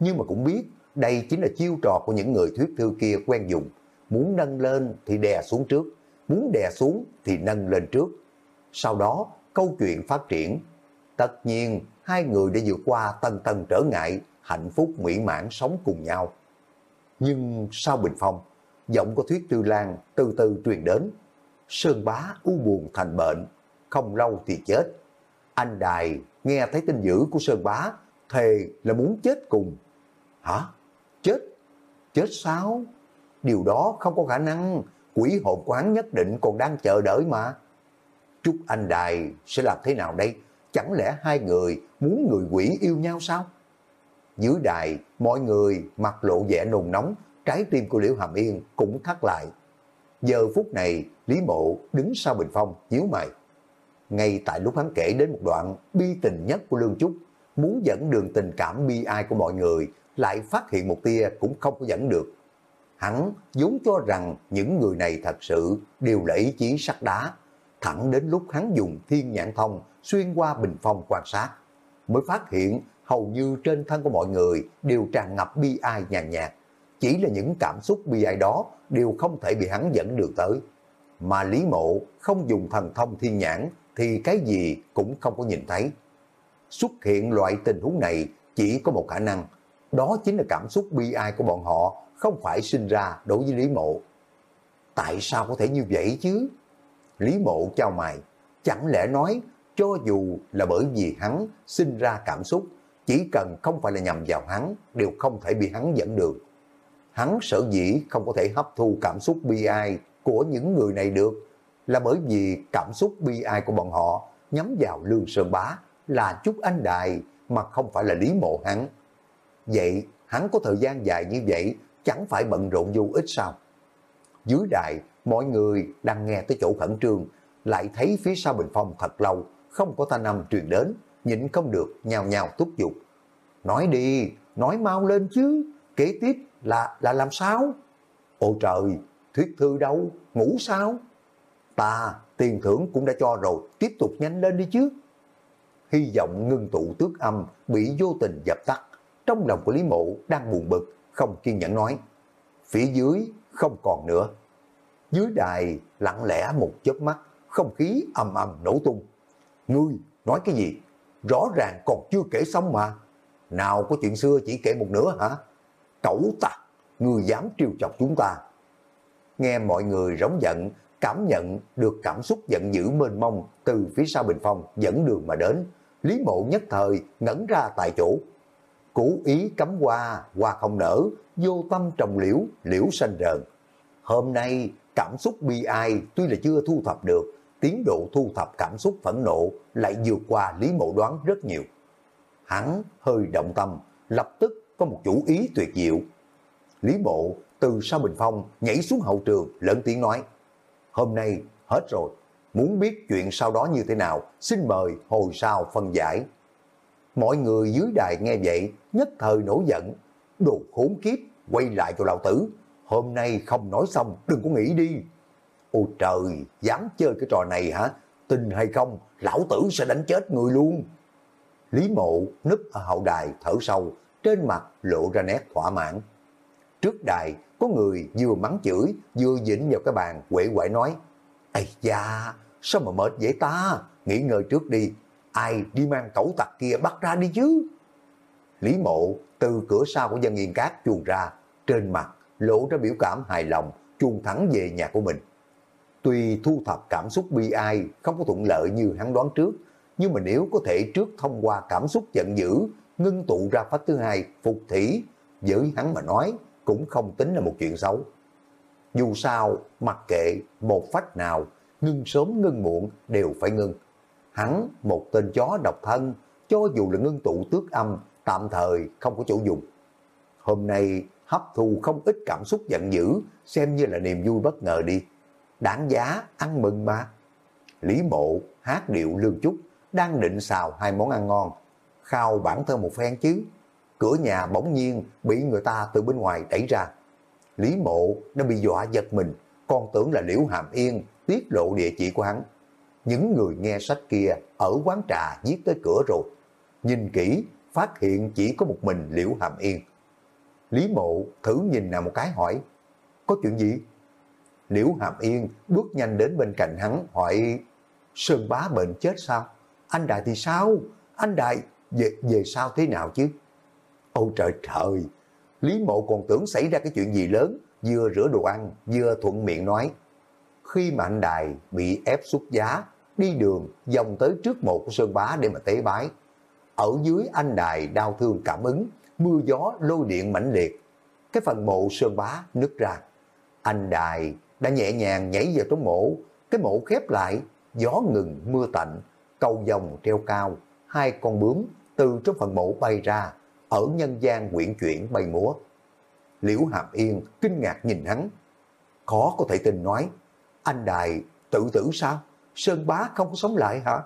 nhưng mà cũng biết đây chính là chiêu trò của những người thuyết thư kia quen dùng, muốn nâng lên thì đè xuống trước, muốn đè xuống thì nâng lên trước. Sau đó, câu chuyện phát triển. Tất nhiên, hai người đã vượt qua tân tân trở ngại, hạnh phúc mỹ mãn sống cùng nhau. Nhưng sau bình phong, giọng của Thuyết Tư Lan từ từ truyền đến. Sơn bá u buồn thành bệnh, không lâu thì chết. Anh Đài nghe thấy tin dữ của Sơn bá, thề là muốn chết cùng. Hả? Chết? Chết sao? Điều đó không có khả năng, quỷ hồn quán nhất định còn đang chờ đợi mà. chúc Anh Đài sẽ làm thế nào đây? Chẳng lẽ hai người muốn người quỷ yêu nhau sao? Dưới đài, mọi người mặt lộ vẻ nồng nóng, trái tim của Liễu Hàm Yên cũng thắt lại. Giờ phút này, Lý Mộ đứng sau bình phong, nhíu mày. Ngay tại lúc hắn kể đến một đoạn bi tình nhất của Lương Trúc, muốn dẫn đường tình cảm bi ai của mọi người, lại phát hiện một tia cũng không có dẫn được. Hắn vốn cho rằng những người này thật sự đều là ý chí sắt đá, thẳng đến lúc hắn dùng thiên nhãn thông xuyên qua bình phong quan sát, mới phát hiện hầu như trên thân của mọi người đều tràn ngập bi ai nhàn nhạt. Chỉ là những cảm xúc bi ai đó đều không thể bị hắn dẫn được tới. Mà Lý Mộ không dùng thần thông thiên nhãn thì cái gì cũng không có nhìn thấy. Xuất hiện loại tình huống này chỉ có một khả năng, đó chính là cảm xúc bi ai của bọn họ không phải sinh ra đối với Lý Mộ. Tại sao có thể như vậy chứ? Lý Mộ trao mày, chẳng lẽ nói cho dù là bởi vì hắn sinh ra cảm xúc, chỉ cần không phải là nhằm vào hắn, đều không thể bị hắn dẫn được. Hắn sở dĩ không có thể hấp thu cảm xúc bi ai của những người này được, là bởi vì cảm xúc bi ai của bọn họ nhắm vào Lương Sơn Bá là chút anh đài mà không phải là lý mộ hắn. Vậy hắn có thời gian dài như vậy chẳng phải bận rộn vô ích sao? Dưới đài, mọi người đang nghe tới chỗ khẩn trương, lại thấy phía sau bình phong thật lâu, không có thanh âm truyền đến, nhịn không được, nhào nhào thúc giục. Nói đi, nói mau lên chứ, kế tiếp là là làm sao? Ôi trời, thuyết thư đâu, ngủ sao? Ta, tiền thưởng cũng đã cho rồi, tiếp tục nhanh lên đi chứ. Hy vọng ngưng tụ tước âm bị vô tình dập tắt. Trong lòng của Lý Mộ đang buồn bực, không kiên nhẫn nói. Phía dưới không còn nữa. Dưới đài lặng lẽ một chớp mắt, không khí ầm ầm nổ tung. Ngươi nói cái gì? Rõ ràng còn chưa kể xong mà. Nào có chuyện xưa chỉ kể một nửa hả? Cẩu tặc, người dám triều chọc chúng ta. Nghe mọi người rống giận, cảm nhận được cảm xúc giận dữ mênh mông từ phía sau bình phong dẫn đường mà đến. Lý mộ nhất thời ngẩn ra tại chỗ. cũ ý cấm qua, qua không nở, vô tâm trồng liễu, liễu xanh rờn. Hôm nay, cảm xúc bi ai tuy là chưa thu thập được, tiến độ thu thập cảm xúc phẫn nộ lại vượt qua Lý Mộ đoán rất nhiều. Hắn hơi động tâm, lập tức có một chủ ý tuyệt diệu. Lý Mộ từ sau bình phong nhảy xuống hậu trường lớn tiếng nói Hôm nay hết rồi, muốn biết chuyện sau đó như thế nào, xin mời hồi sau phân giải. Mọi người dưới đài nghe vậy, nhất thời nổi giận, đồ khốn kiếp, quay lại cho lão tử, hôm nay không nói xong, đừng có nghĩ đi. Ôi trời, dám chơi cái trò này hả? Tin hay không, lão tử sẽ đánh chết người luôn. Lý mộ núp ở hậu đài thở sâu, trên mặt lộ ra nét thỏa mãn. Trước đài, có người vừa mắng chửi, vừa dĩnh vào cái bàn, quể quải nói, Ây da, sao mà mệt vậy ta? Nghỉ ngơi trước đi, ai đi mang cẩu tặc kia bắt ra đi chứ? Lý mộ từ cửa sau của dân yên cát chuồn ra, trên mặt lộ ra biểu cảm hài lòng, chuồn thẳng về nhà của mình. Tuy thu thập cảm xúc bi ai không có thuận lợi như hắn đoán trước, nhưng mà nếu có thể trước thông qua cảm xúc giận dữ, ngưng tụ ra phách thứ hai, phục thủy, với hắn mà nói, cũng không tính là một chuyện xấu. Dù sao, mặc kệ một phách nào, ngưng sớm ngưng muộn đều phải ngưng. Hắn, một tên chó độc thân, cho dù là ngưng tụ tước âm, tạm thời không có chỗ dùng. Hôm nay hấp thu không ít cảm xúc giận dữ, xem như là niềm vui bất ngờ đi. Đáng giá, ăn mừng mà. Lý mộ, hát điệu lương chút, đang định xào hai món ăn ngon. Khao bản thân một phen chứ. Cửa nhà bỗng nhiên bị người ta từ bên ngoài đẩy ra. Lý mộ đã bị dọa giật mình, còn tưởng là Liễu Hàm Yên tiết lộ địa chỉ của hắn. Những người nghe sách kia ở quán trà giết tới cửa rồi. Nhìn kỹ, phát hiện chỉ có một mình Liễu Hàm Yên. Lý mộ thử nhìn nào một cái hỏi, có chuyện gì? Liễu Hàm Yên bước nhanh đến bên cạnh hắn hỏi Sơn bá bệnh chết sao? Anh Đại thì sao? Anh Đại về, về sao thế nào chứ? Ôi trời trời! Lý mộ còn tưởng xảy ra cái chuyện gì lớn, vừa rửa đồ ăn, vừa thuận miệng nói. Khi mà anh Đài bị ép xuất giá, đi đường dòng tới trước mộ của Sơn Bá để mà tế bái. Ở dưới anh Đài đau thương cảm ứng, mưa gió lôi điện mãnh liệt. Cái phần mộ Sơn Bá nứt ra. Anh Đài đã nhẹ nhàng nhảy vào trong mộ, cái mộ khép lại, gió ngừng mưa tạnh, cầu dòng treo cao, hai con bướm từ trong phần mộ bay ra, ở nhân gian quyển chuyển bay múa. Liễu Hàm Yên kinh ngạc nhìn hắn, khó có thể tin nói, anh Đài tự tử sao? Sơn Bá không có sống lại hả?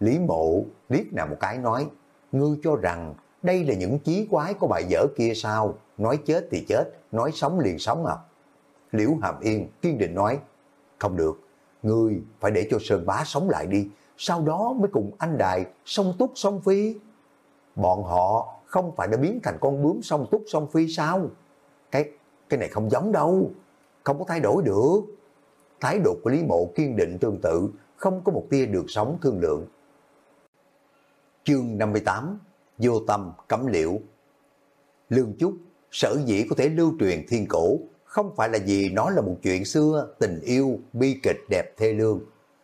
Lý Mộ liếc nào một cái nói, ngươi cho rằng đây là những chí quái của bài dở kia sao? Nói chết thì chết, nói sống liền sống à? Liễu Hàm Yên kiên định nói, không được, ngươi phải để cho Sơn Bá sống lại đi, sau đó mới cùng anh Đài song túc song phi. Bọn họ không phải đã biến thành con bướm song túc song phi sao? Cái cái này không giống đâu, không có thay đổi được. Thái độ của Lý Mộ kiên định tương tự, không có một tia được sống thương lượng. Chương 58 Vô tâm cấm liễu Lương trúc sở dĩ có thể lưu truyền thiên cổ không phải là vì nó là một chuyện xưa tình yêu bi kịch đẹp thê lương.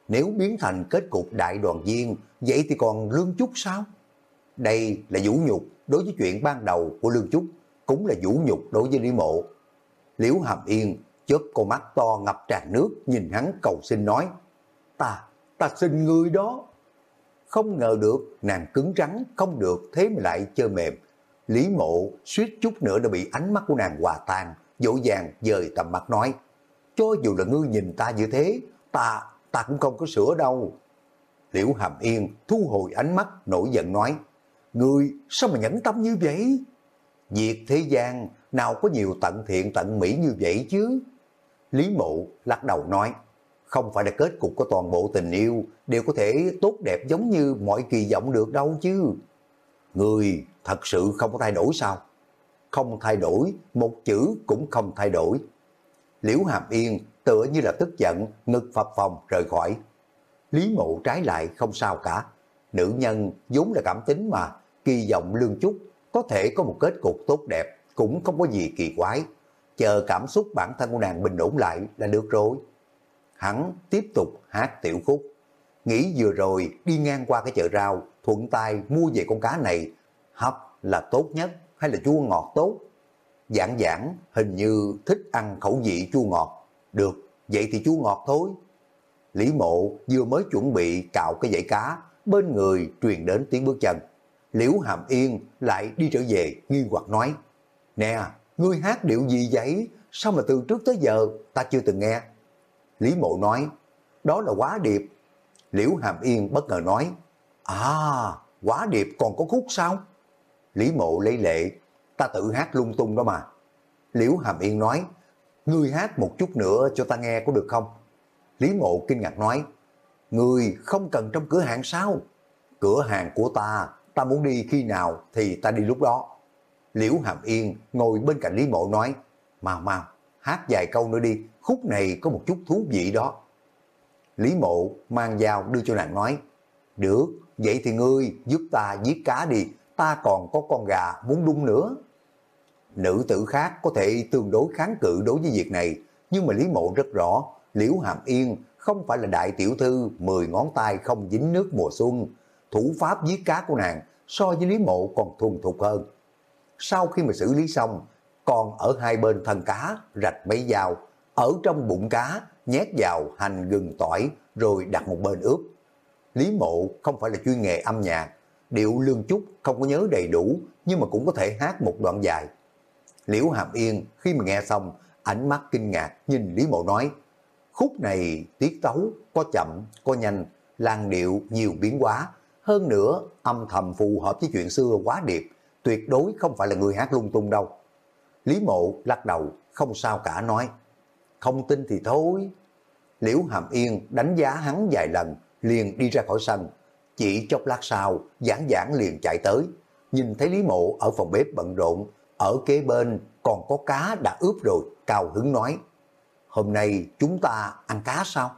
Nếu biến thành kết cục đại đoàn viên, vậy thì còn Lương trúc sao? Đây là vũ nhục đối với chuyện ban đầu của Lương trúc cũng là vũ nhục đối với Lý Mộ. Liễu Hàm Yên chớp con mắt to ngập tràn nước nhìn hắn cầu xin nói, ta, ta xin ngươi đó. Không ngờ được, nàng cứng rắn, không được, thế mà lại chơi mềm. Lý mộ suýt chút nữa đã bị ánh mắt của nàng hòa tan, dỗ dàng dời tầm mắt nói, cho dù là ngươi nhìn ta như thế, ta, ta cũng không có sửa đâu. Liễu Hàm Yên thu hồi ánh mắt, nổi giận nói, ngươi sao mà nhẫn tâm như vậy? Việc thế gian nào có nhiều tận thiện tận mỹ như vậy chứ? Lý Mộ lắc đầu nói, không phải là kết cục của toàn bộ tình yêu đều có thể tốt đẹp giống như mọi kỳ vọng được đâu chứ. Người thật sự không có thay đổi sao? Không thay đổi, một chữ cũng không thay đổi. Liễu Hàm Yên tựa như là tức giận, ngực phập phòng rời khỏi. Lý Mộ trái lại không sao cả. Nữ nhân vốn là cảm tính mà, kỳ vọng lương chút, có thể có một kết cục tốt đẹp, cũng không có gì kỳ quái. Chờ cảm xúc bản thân của nàng bình ổn lại là được rồi hắn tiếp tục hát tiểu khúc. Nghĩ vừa rồi đi ngang qua cái chợ rau, thuận tay mua về con cá này, hấp là tốt nhất hay là chua ngọt tốt? Giảng giảng hình như thích ăn khẩu vị chua ngọt. Được, vậy thì chua ngọt thôi. Lý mộ vừa mới chuẩn bị cạo cái dãy cá, bên người truyền đến tiếng bước chân. Liễu Hàm Yên lại đi trở về, nghi hoặc nói, Nè, ngươi hát điệu gì vậy? Sao mà từ trước tới giờ ta chưa từng nghe? Lý Mộ nói, đó là quá điệp. Liễu Hàm Yên bất ngờ nói, à, quá điệp còn có khúc sao? Lý Mộ lấy lệ, ta tự hát lung tung đó mà. Liễu Hàm Yên nói, ngươi hát một chút nữa cho ta nghe có được không? Lý Mộ kinh ngạc nói, ngươi không cần trong cửa hàng sao? Cửa hàng của ta, ta muốn đi khi nào thì ta đi lúc đó. Liễu Hàm Yên ngồi bên cạnh Lý Mộ nói, mau mau, hát vài câu nữa đi, khúc này có một chút thú vị đó. Lý mộ mang dao đưa cho nàng nói, được, vậy thì ngươi giúp ta giết cá đi, ta còn có con gà muốn đun nữa. Nữ tử khác có thể tương đối kháng cự đối với việc này, nhưng mà Lý mộ rất rõ, Liễu Hàm Yên không phải là đại tiểu thư 10 ngón tay không dính nước mùa xuân. Thủ pháp giết cá của nàng so với Lý mộ còn thuần thục hơn. Sau khi mà xử lý xong, còn ở hai bên thân cá rạch mấy dao, ở trong bụng cá nhét vào hành gừng tỏi rồi đặt một bên ướp. Lý mộ không phải là chuyên nghề âm nhạc, điệu lương chút không có nhớ đầy đủ nhưng mà cũng có thể hát một đoạn dài. Liễu Hàm Yên khi mà nghe xong, ánh mắt kinh ngạc nhìn Lý Mộ nói, khúc này tiết tấu, có chậm, có nhanh, làn điệu nhiều biến hóa, hơn nữa âm thầm phù hợp với chuyện xưa quá điệp, tuyệt đối không phải là người hát lung tung đâu. Lý Mộ lắc đầu, không sao cả nói, không tin thì thôi. Liễu Hàm Yên đánh giá hắn vài lần, liền đi ra khỏi sân. Chỉ chốc lát sau, giảng giảng liền chạy tới. Nhìn thấy Lý Mộ ở phòng bếp bận rộn, ở kế bên còn có cá đã ướp rồi, cao hứng nói. hôm nay chúng ta ăn cá sao?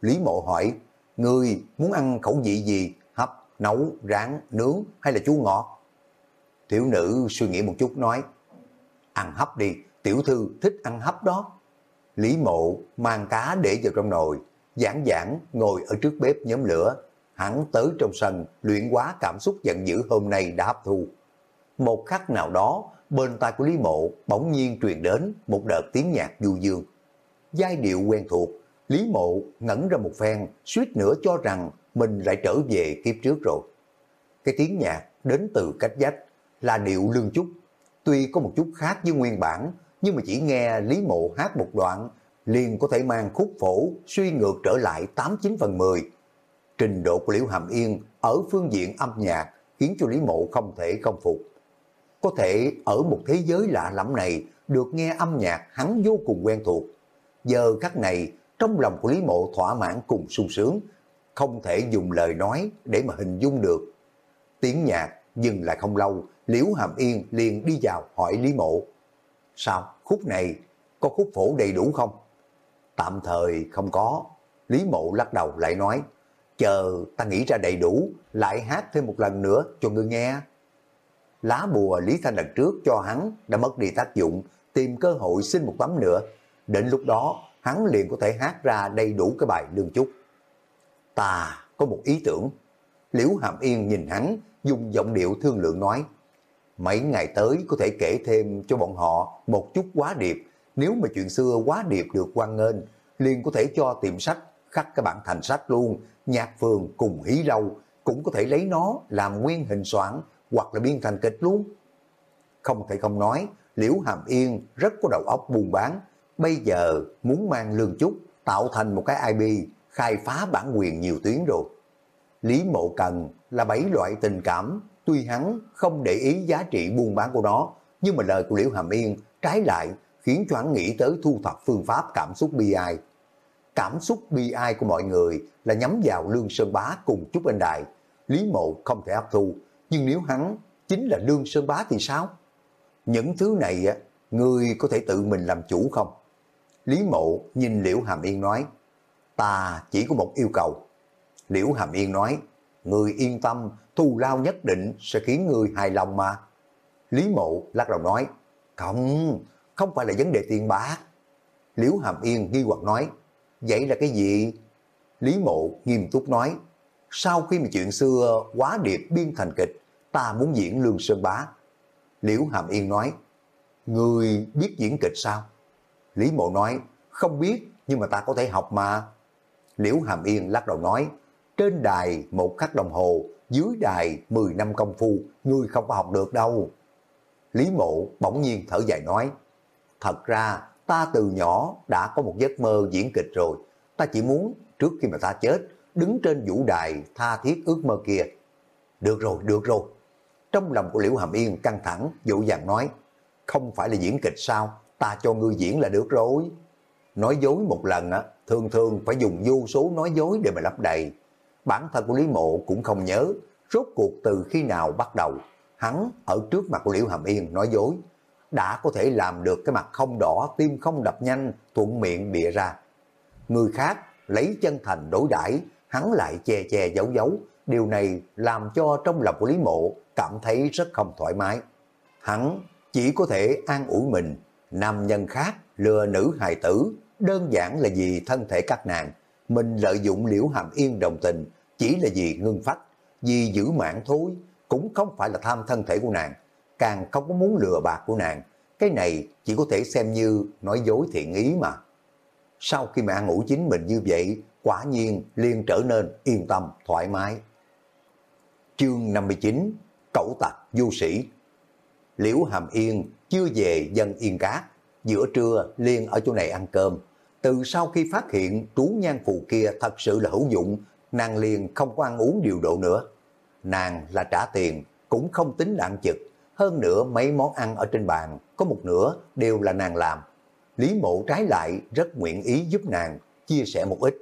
Lý mộ hỏi, người muốn ăn khẩu vị gì? Nấu, rán, nướng hay là chú ngọt? Tiểu nữ suy nghĩ một chút nói, ăn hấp đi, tiểu thư thích ăn hấp đó. Lý mộ mang cá để vào trong nồi, giảng giảng ngồi ở trước bếp nhóm lửa. Hắn tới trong sân luyện hóa cảm xúc giận dữ hôm nay đã hấp thu. Một khắc nào đó, bên tai của Lý mộ bỗng nhiên truyền đến một đợt tiếng nhạc du dương. Giai điệu quen thuộc, Lý mộ ngẩn ra một phen, suýt nữa cho rằng mình lại trở về kiếp trước rồi. Cái tiếng nhạc đến từ cách dách là điệu lương chút, Tuy có một chút khác với nguyên bản, nhưng mà chỉ nghe Lý Mộ hát một đoạn, liền có thể mang khúc phổ suy ngược trở lại 89 phần 10. Trình độ của Liễu Hàm Yên ở phương diện âm nhạc khiến cho Lý Mộ không thể không phục. Có thể ở một thế giới lạ lẫm này được nghe âm nhạc hắn vô cùng quen thuộc. Giờ khắc này, trong lòng của Lý Mộ thỏa mãn cùng sung sướng, không thể dùng lời nói để mà hình dung được. Tiếng nhạc dừng lại không lâu, Liễu Hàm Yên liền đi vào hỏi Lý Mộ. Sao, khúc này có khúc phổ đầy đủ không? Tạm thời không có. Lý Mộ lắc đầu lại nói, chờ ta nghĩ ra đầy đủ, lại hát thêm một lần nữa cho ngươi nghe. Lá bùa Lý Thanh đặt trước cho hắn đã mất đi tác dụng, tìm cơ hội xin một tấm nữa. Đến lúc đó, hắn liền có thể hát ra đầy đủ cái bài lương chúc. Ta có một ý tưởng. Liễu Hàm Yên nhìn hắn, dùng giọng điệu thương lượng nói, mấy ngày tới có thể kể thêm cho bọn họ một chút quá điệp. Nếu mà chuyện xưa quá điệp được quan nghênh, liền có thể cho tìm sách, khắc các bạn thành sách luôn, nhạc phường cùng hí lâu, cũng có thể lấy nó làm nguyên hình soạn hoặc là biên thành kịch luôn. Không thể không nói, Liễu Hàm Yên rất có đầu óc buôn bán, bây giờ muốn mang lương chút, tạo thành một cái IP, khai phá bản quyền nhiều tuyến rồi. Lý Mộ Cần là bảy loại tình cảm Tuy hắn không để ý giá trị buôn bán của nó, nhưng mà lời của Liễu Hàm Yên trái lại khiến cho hắn nghĩ tới thu thập phương pháp cảm xúc bi ai. Cảm xúc bi ai của mọi người là nhắm vào Lương Sơn Bá cùng Trúc Anh Đại. Lý Mộ không thể hấp thu, nhưng nếu hắn chính là Lương Sơn Bá thì sao? Những thứ này người có thể tự mình làm chủ không? Lý Mộ nhìn Liễu Hàm Yên nói, ta chỉ có một yêu cầu. Liễu Hàm Yên nói, người yên tâm, thù lao nhất định sẽ khiến người hài lòng mà. Lý mộ lắc đầu nói, không, không phải là vấn đề tiền bạc. Liễu Hàm Yên nghi hoặc nói, vậy là cái gì? Lý mộ nghiêm túc nói, sau khi mà chuyện xưa quá điệp biên thành kịch, ta muốn diễn Lương Sơn Bá. Liễu Hàm Yên nói, người biết diễn kịch sao? Lý mộ nói, không biết, nhưng mà ta có thể học mà. Liễu Hàm Yên lắc đầu nói, trên đài một khắc đồng hồ, dưới đài 10 năm công phu, ngươi không có học được đâu. Lý mộ bỗng nhiên thở dài nói, thật ra ta từ nhỏ đã có một giấc mơ diễn kịch rồi, ta chỉ muốn trước khi mà ta chết, đứng trên vũ đài tha thiết ước mơ kia. Được rồi, được rồi. Trong lòng của Liễu Hàm Yên căng thẳng, dỗ dàng nói, không phải là diễn kịch sao, ta cho ngươi diễn là được rồi. Nói dối một lần á, thường thường phải dùng vô số nói dối để mà lấp đầy. Bản thân của Lý Mộ cũng không nhớ rốt cuộc từ khi nào bắt đầu hắn ở trước mặt của Liễu Hàm Yên nói dối. Đã có thể làm được cái mặt không đỏ, tim không đập nhanh, thuận miệng bịa ra. Người khác lấy chân thành đối đãi, hắn lại che che giấu giấu. Điều này làm cho trong lòng của Lý Mộ cảm thấy rất không thoải mái. Hắn chỉ có thể an ủi mình, nam nhân khác lừa nữ hài tử đơn giản là vì thân thể các nàng mình lợi dụng liễu hàm yên đồng tình chỉ là vì ngưng phách, vì giữ mạng thôi, cũng không phải là tham thân thể của nàng, càng không có muốn lừa bạc của nàng. Cái này chỉ có thể xem như nói dối thiện ý mà. Sau khi mà ngủ chính mình như vậy, quả nhiên liền trở nên yên tâm, thoải mái. Chương 59 Cẩu tặc du sĩ Liễu Hàm Yên chưa về dân Yên Cát, giữa trưa liền ở chỗ này ăn cơm. Từ sau khi phát hiện trú nhan phù kia thật sự là hữu dụng, nàng liền không có ăn uống điều độ nữa. Nàng là trả tiền, cũng không tính là ăn chực. Hơn nữa mấy món ăn ở trên bàn, có một nửa đều là nàng làm. Lý mộ trái lại rất nguyện ý giúp nàng, chia sẻ một ít.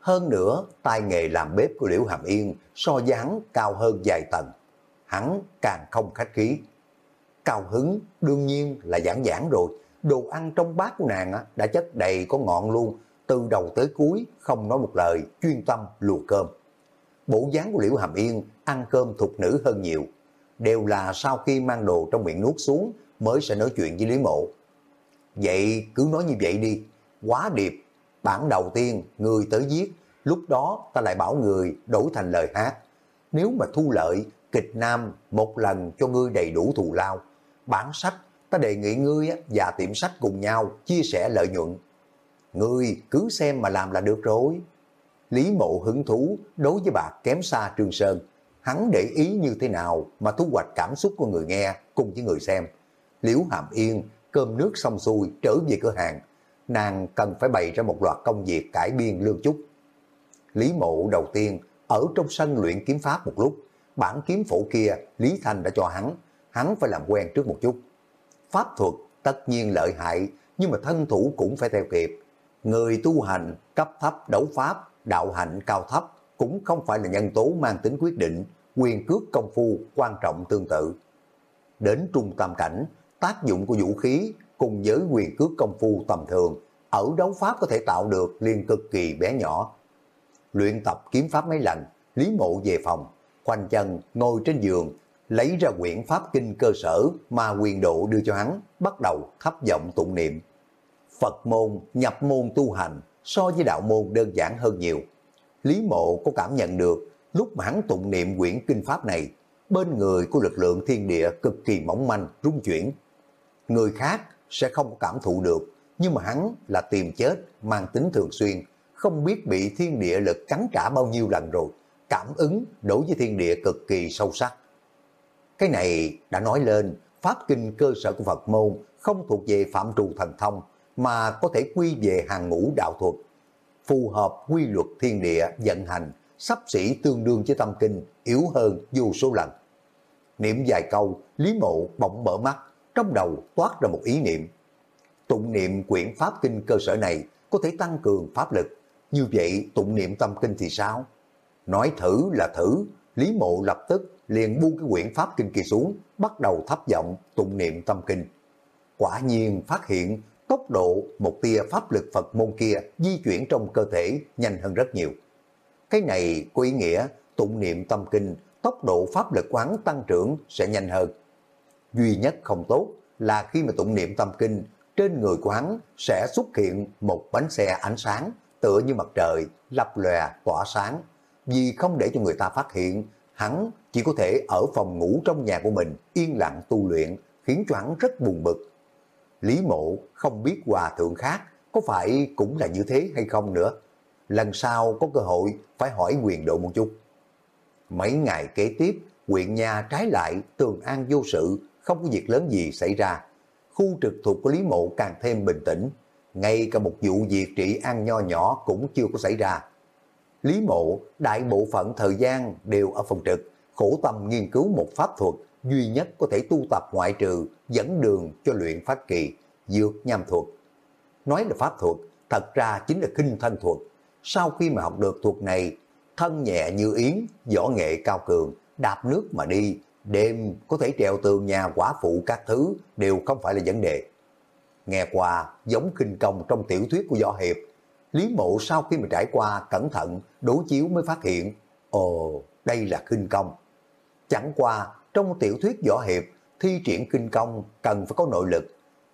Hơn nữa, tài nghề làm bếp của Liễu Hàm Yên so với hắn cao hơn vài tầng. Hắn càng không khách khí. Cao hứng đương nhiên là giảng giảng rồi đồ ăn trong bát của nàng đã chất đầy có ngọn luôn, từ đầu tới cuối không nói một lời, chuyên tâm luộc cơm. Bộ dáng của Liễu Hàm Yên ăn cơm thuộc nữ hơn nhiều, đều là sau khi mang đồ trong miệng nuốt xuống mới sẽ nói chuyện với Lý Mộ. Vậy cứ nói như vậy đi, quá điệp, bản đầu tiên người tới giết, lúc đó ta lại bảo người đổi thành lời hát. Nếu mà thu lợi, kịch nam một lần cho ngươi đầy đủ thù lao, bản sách ta đề nghị ngươi và tiệm sách cùng nhau chia sẻ lợi nhuận. Ngươi cứ xem mà làm là được rồi. Lý mộ hứng thú đối với bà kém xa Trương Sơn. Hắn để ý như thế nào mà thu hoạch cảm xúc của người nghe cùng với người xem. Liễu Hàm Yên, cơm nước xong xuôi, trở về cửa hàng. Nàng cần phải bày ra một loạt công việc cải biên lương chút. Lý mộ đầu tiên ở trong sân luyện kiếm pháp một lúc. Bản kiếm phổ kia Lý Thành đã cho hắn. Hắn phải làm quen trước một chút. Pháp thuật tất nhiên lợi hại nhưng mà thân thủ cũng phải theo kịp. Người tu hành cấp thấp đấu pháp, đạo hạnh cao thấp cũng không phải là nhân tố mang tính quyết định, quyền cước công phu quan trọng tương tự. Đến trung tâm cảnh, tác dụng của vũ khí cùng với quyền cước công phu tầm thường, ở đấu pháp có thể tạo được liên cực kỳ bé nhỏ. Luyện tập kiếm pháp mấy lần, Lý Mộ về phòng, khoanh chân ngồi trên giường, lấy ra quyển pháp kinh cơ sở mà quyền độ đưa cho hắn, bắt đầu khắp giọng tụng niệm. Phật môn, nhập môn tu hành so với đạo môn đơn giản hơn nhiều. Lý mộ có cảm nhận được lúc mà hắn tụng niệm quyển kinh pháp này, bên người của lực lượng thiên địa cực kỳ mỏng manh, rung chuyển. Người khác sẽ không cảm thụ được, nhưng mà hắn là tìm chết, mang tính thường xuyên, không biết bị thiên địa lực cắn trả bao nhiêu lần rồi. Cảm ứng đối với thiên địa cực kỳ sâu sắc. Cái này đã nói lên, pháp kinh cơ sở của Phật môn không thuộc về phạm trù thần thông, mà có thể quy về hàng ngũ đạo thuật, phù hợp quy luật thiên địa vận hành, sắp xỉ tương đương với tâm kinh, yếu hơn vô số lần. Niệm vài câu, Lý Mộ bỗng mở mắt, trong đầu toát ra một ý niệm. Tụng niệm quyển pháp kinh cơ sở này có thể tăng cường pháp lực, như vậy tụng niệm tâm kinh thì sao? Nói thử là thử, Lý Mộ lập tức liền buông cái quyển pháp kinh kia xuống, bắt đầu thấp giọng tụng niệm tâm kinh. Quả nhiên phát hiện tốc độ một tia pháp lực Phật môn kia di chuyển trong cơ thể nhanh hơn rất nhiều. Cái này có ý nghĩa tụng niệm tâm kinh, tốc độ pháp lực quán tăng trưởng sẽ nhanh hơn. Duy nhất không tốt là khi mà tụng niệm tâm kinh, trên người của hắn sẽ xuất hiện một bánh xe ánh sáng tựa như mặt trời, lập lòe, tỏa sáng. Vì không để cho người ta phát hiện, hắn chỉ có thể ở phòng ngủ trong nhà của mình yên lặng tu luyện, khiến cho hắn rất buồn bực. Lý mộ không biết hòa thượng khác có phải cũng là như thế hay không nữa. Lần sau có cơ hội phải hỏi quyền độ một chút. Mấy ngày kế tiếp, huyện nhà trái lại tường an vô sự, không có việc lớn gì xảy ra. Khu trực thuộc của Lý Mộ càng thêm bình tĩnh, ngay cả một vụ việc trị an nho nhỏ cũng chưa có xảy ra. Lý Mộ đại bộ phận thời gian đều ở phòng trực, khổ tâm nghiên cứu một pháp thuật duy nhất có thể tu tập ngoại trừ dẫn đường cho luyện phát kỳ, dược nham thuật. Nói là pháp thuật, thật ra chính là kinh thân thuật. Sau khi mà học được thuật này, thân nhẹ như yến, võ nghệ cao cường, đạp nước mà đi, đêm có thể trèo tường nhà quả phụ các thứ đều không phải là vấn đề. Nghe qua giống kinh công trong tiểu thuyết của Võ Hiệp, Lý Mộ sau khi mà trải qua cẩn thận đối chiếu mới phát hiện, ồ, đây là kinh công. Chẳng qua trong tiểu thuyết võ hiệp, thi triển kinh công cần phải có nội lực,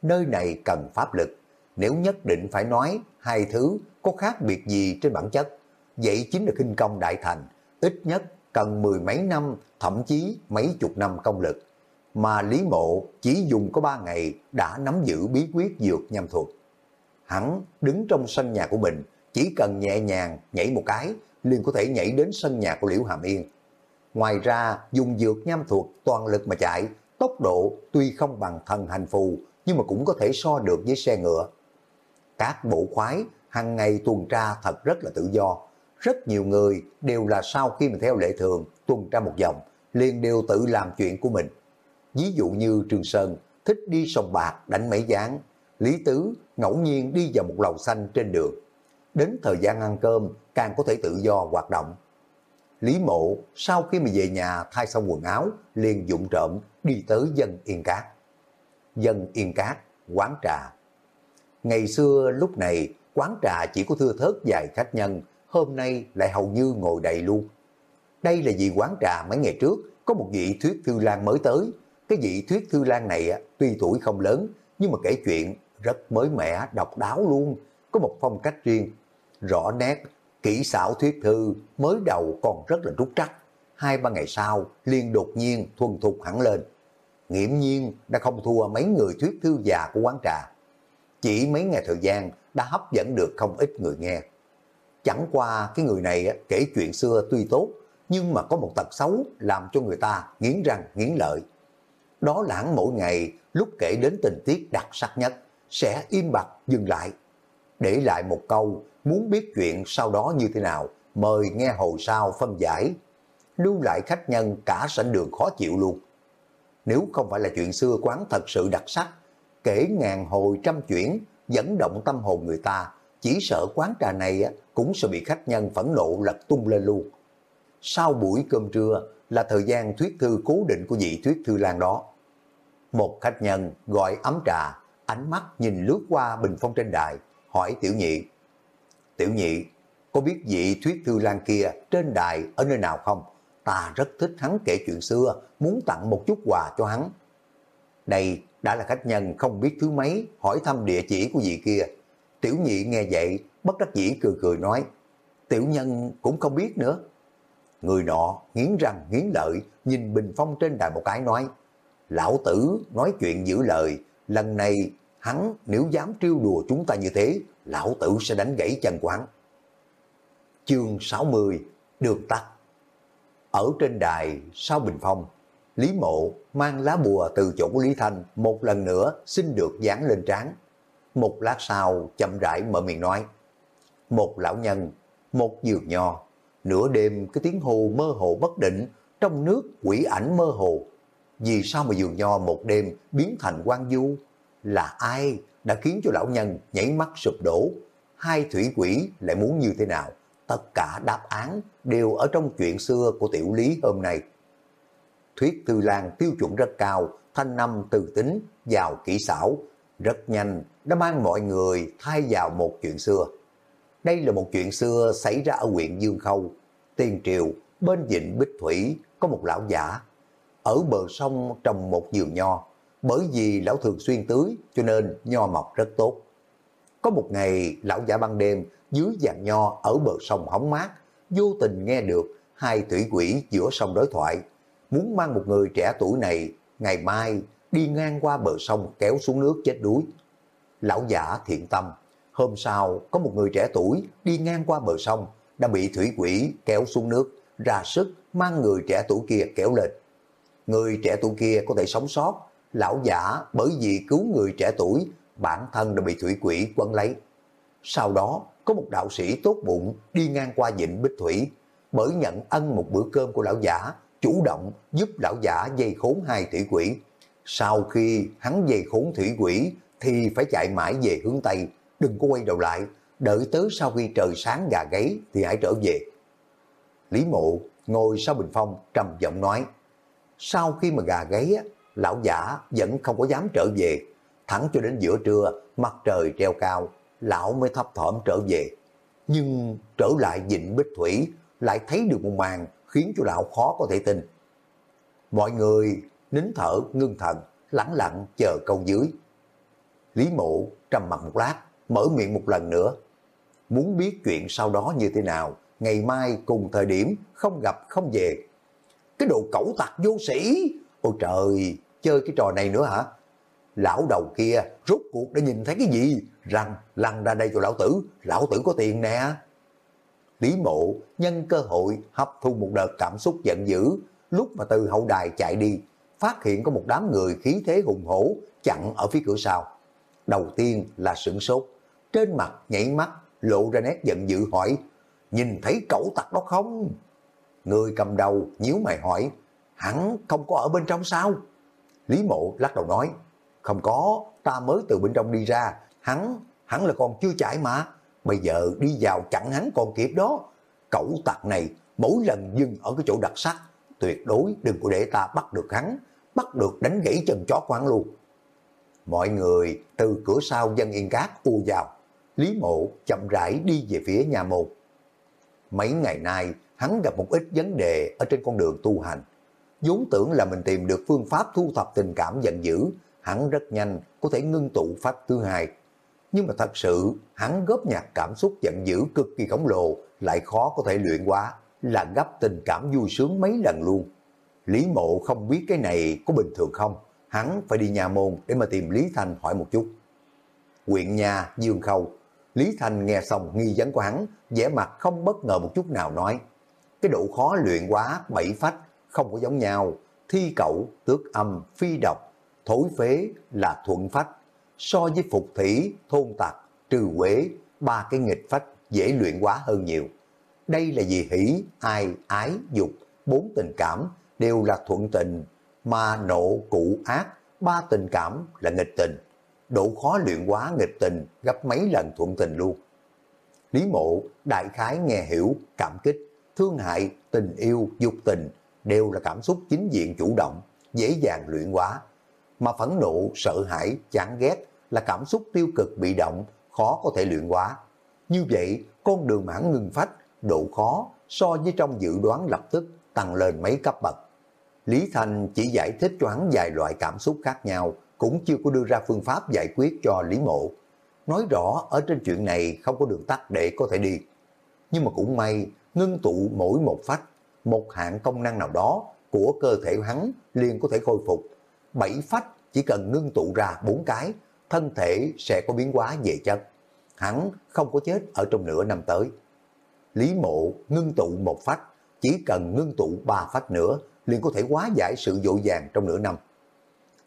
nơi này cần pháp lực. Nếu nhất định phải nói hai thứ có khác biệt gì trên bản chất, vậy chính là kinh công đại thành, ít nhất cần mười mấy năm, thậm chí mấy chục năm công lực. Mà Lý Mộ chỉ dùng có ba ngày đã nắm giữ bí quyết dược nhâm thuật. Hắn đứng trong sân nhà của mình, chỉ cần nhẹ nhàng nhảy một cái, liền có thể nhảy đến sân nhà của Liễu Hàm Yên. Ngoài ra, dùng dược nham thuật toàn lực mà chạy, tốc độ tuy không bằng thần hành phù, nhưng mà cũng có thể so được với xe ngựa. Các bộ khoái hàng ngày tuần tra thật rất là tự do. Rất nhiều người đều là sau khi mà theo lệ thường tuần tra một vòng, liền đều tự làm chuyện của mình. Ví dụ như Trường Sơn thích đi sông bạc đánh mấy gián, Lý Tứ ngẫu nhiên đi vào một lầu xanh trên đường. Đến thời gian ăn cơm càng có thể tự do hoạt động. Lý Mộ sau khi mà về nhà thay xong quần áo, liền dụng trộm đi tới dân Yên Cát. Dân Yên Cát, quán trà, Ngày xưa lúc này, quán trà chỉ có thưa thớt vài khách nhân, hôm nay lại hầu như ngồi đầy luôn. Đây là vì quán trà mấy ngày trước, có một vị thuyết thư lan mới tới. Cái vị thuyết thư lan này tuy tuổi không lớn, nhưng mà kể chuyện rất mới mẻ, độc đáo luôn, có một phong cách riêng. Rõ nét, kỹ xảo thuyết thư mới đầu còn rất là rút trắc. Hai ba ngày sau, liền đột nhiên thuần thục hẳn lên. Nghiễm nhiên đã không thua mấy người thuyết thư già của quán trà. Chỉ mấy ngày thời gian đã hấp dẫn được không ít người nghe. Chẳng qua cái người này kể chuyện xưa tuy tốt, nhưng mà có một tật xấu làm cho người ta nghiến răng nghiến lợi. Đó lãng mỗi ngày lúc kể đến tình tiết đặc sắc nhất, sẽ im bặt dừng lại. Để lại một câu, muốn biết chuyện sau đó như thế nào, mời nghe hồi sau phân giải. Lưu lại khách nhân cả sảnh đường khó chịu luôn. Nếu không phải là chuyện xưa quán thật sự đặc sắc, kể ngàn hồi trăm chuyển, dẫn động tâm hồn người ta, chỉ sợ quán trà này cũng sẽ bị khách nhân phẫn nộ lật tung lên luôn. Sau buổi cơm trưa là thời gian thuyết thư cố định của vị thuyết thư lan đó. Một khách nhân gọi ấm trà, ánh mắt nhìn lướt qua bình phong trên đài, hỏi tiểu nhị. Tiểu nhị, có biết vị thuyết thư lan kia trên đài ở nơi nào không? Ta rất thích hắn kể chuyện xưa, muốn tặng một chút quà cho hắn. Đây đã là khách nhân không biết thứ mấy, hỏi thăm địa chỉ của vị kia. Tiểu nhị nghe vậy, bất đắc dĩ cười cười nói, tiểu nhân cũng không biết nữa. Người nọ nghiến răng nghiến lợi, nhìn bình phong trên đài một cái nói, lão tử nói chuyện giữ lời, lần này hắn nếu dám trêu đùa chúng ta như thế, lão tử sẽ đánh gãy chân quán. Chương 60 được tắt Ở trên đài sau bình phong, Lý Mộ mang lá bùa từ chỗ của Lý Thanh một lần nữa xin được dán lên trán. Một lát sau chậm rãi mở miệng nói. Một lão nhân, một dược nho, nửa đêm cái tiếng hồ mơ hồ bất định, trong nước quỷ ảnh mơ hồ. Vì sao mà giường nho một đêm biến thành quan du? Là ai đã khiến cho lão nhân nhảy mắt sụp đổ? Hai thủy quỷ lại muốn như thế nào? Tất cả đáp án đều ở trong chuyện xưa của tiểu lý hôm nay. Thuyết Tư Lan tiêu chuẩn rất cao, thanh năm từ tính, giàu kỹ xảo, rất nhanh đã mang mọi người thay vào một chuyện xưa. Đây là một chuyện xưa xảy ra ở huyện Dương Khâu, Tiên Triều, bên vịnh Bích Thủy có một lão giả. Ở bờ sông trồng một vườn nho, bởi vì lão thường xuyên tưới cho nên nho mọc rất tốt. Có một ngày lão giả ban đêm dưới giàn nho ở bờ sông hóng mát, vô tình nghe được hai thủy quỷ giữa sông đối thoại, muốn mang một người trẻ tuổi này ngày mai đi ngang qua bờ sông kéo xuống nước chết đuối. Lão giả thiện tâm, hôm sau có một người trẻ tuổi đi ngang qua bờ sông đã bị thủy quỷ kéo xuống nước, ra sức mang người trẻ tuổi kia kéo lên. Người trẻ tuổi kia có thể sống sót, lão giả bởi vì cứu người trẻ tuổi, bản thân đã bị thủy quỷ quân lấy. Sau đó, có một đạo sĩ tốt bụng đi ngang qua dịnh Bích Thủy, bởi nhận ân một bữa cơm của lão giả, chủ động giúp lão giả dây khốn hai thủy quỷ. Sau khi hắn dây khốn thủy quỷ thì phải chạy mãi về hướng Tây, đừng có quay đầu lại, đợi tới sau khi trời sáng gà gáy thì hãy trở về. Lý mộ ngồi sau bình phong trầm giọng nói, sau khi mà gà gáy, lão giả vẫn không có dám trở về, thẳng cho đến giữa trưa, mặt trời treo cao, lão mới thấp thỏm trở về. Nhưng trở lại dịnh bích thủy, lại thấy được một màn khiến cho lão khó có thể tin. Mọi người nín thở ngưng thần, lắng lặng chờ câu dưới. Lý mộ trầm mặt một lát, mở miệng một lần nữa. Muốn biết chuyện sau đó như thế nào, ngày mai cùng thời điểm không gặp không về. Cái đồ cẩu tặc vô sĩ, ôi trời, chơi cái trò này nữa hả? Lão đầu kia rốt cuộc đã nhìn thấy cái gì? Rằng lăn ra đây cho lão tử, lão tử có tiền nè. Lý mộ nhân cơ hội hấp thu một đợt cảm xúc giận dữ, lúc mà từ hậu đài chạy đi, phát hiện có một đám người khí thế hùng hổ chặn ở phía cửa sau. Đầu tiên là sửng sốt, trên mặt nhảy mắt, lộ ra nét giận dữ hỏi, nhìn thấy cẩu tặc đó không? Người cầm đầu nhíu mày hỏi, hắn không có ở bên trong sao? Lý mộ lắc đầu nói, không có, ta mới từ bên trong đi ra, hắn, hắn là con chưa chạy mà, bây giờ đi vào chặn hắn còn kịp đó. Cẩu tặc này mỗi lần dừng ở cái chỗ đặc sắc, tuyệt đối đừng có để ta bắt được hắn, bắt được đánh gãy chân chó quán luôn. Mọi người từ cửa sau dân yên cát u vào. Lý mộ chậm rãi đi về phía nhà một. Mấy ngày nay, hắn gặp một ít vấn đề ở trên con đường tu hành vốn tưởng là mình tìm được phương pháp thu thập tình cảm giận dữ, hắn rất nhanh có thể ngưng tụ pháp thứ hai. Nhưng mà thật sự, hắn góp nhặt cảm xúc giận dữ cực kỳ khổng lồ, lại khó có thể luyện quá, là gấp tình cảm vui sướng mấy lần luôn. Lý mộ không biết cái này có bình thường không, hắn phải đi nhà môn để mà tìm Lý Thanh hỏi một chút. Quyện nhà Dương Khâu, Lý Thanh nghe xong nghi vấn của hắn, vẻ mặt không bất ngờ một chút nào nói, cái độ khó luyện quá bảy phách không có giống nhau, thi cậu, tước âm, phi độc, thối phế là thuận phách, so với phục thủy, thôn tạc, trừ quế, ba cái nghịch phách dễ luyện quá hơn nhiều. Đây là vì hỷ, ai, ái, dục, bốn tình cảm đều là thuận tình, mà nộ, cụ, ác, ba tình cảm là nghịch tình. Độ khó luyện quá nghịch tình gấp mấy lần thuận tình luôn. Lý mộ đại khái nghe hiểu, cảm kích, thương hại, tình yêu, dục tình đều là cảm xúc chính diện chủ động, dễ dàng luyện hóa. Mà phẫn nộ, sợ hãi, chán ghét là cảm xúc tiêu cực bị động, khó có thể luyện hóa. Như vậy, con đường mãn ngừng phách, độ khó so với trong dự đoán lập tức tăng lên mấy cấp bậc. Lý Thành chỉ giải thích cho hắn vài loại cảm xúc khác nhau, cũng chưa có đưa ra phương pháp giải quyết cho Lý Mộ. Nói rõ ở trên chuyện này không có đường tắt để có thể đi. Nhưng mà cũng may, ngưng tụ mỗi một phách, một hạng công năng nào đó của cơ thể hắn liền có thể khôi phục. Bảy phách chỉ cần ngưng tụ ra bốn cái, thân thể sẽ có biến hóa về chất. Hắn không có chết ở trong nửa năm tới. Lý mộ ngưng tụ một phách, chỉ cần ngưng tụ ba phách nữa liền có thể hóa giải sự dội vàng trong nửa năm.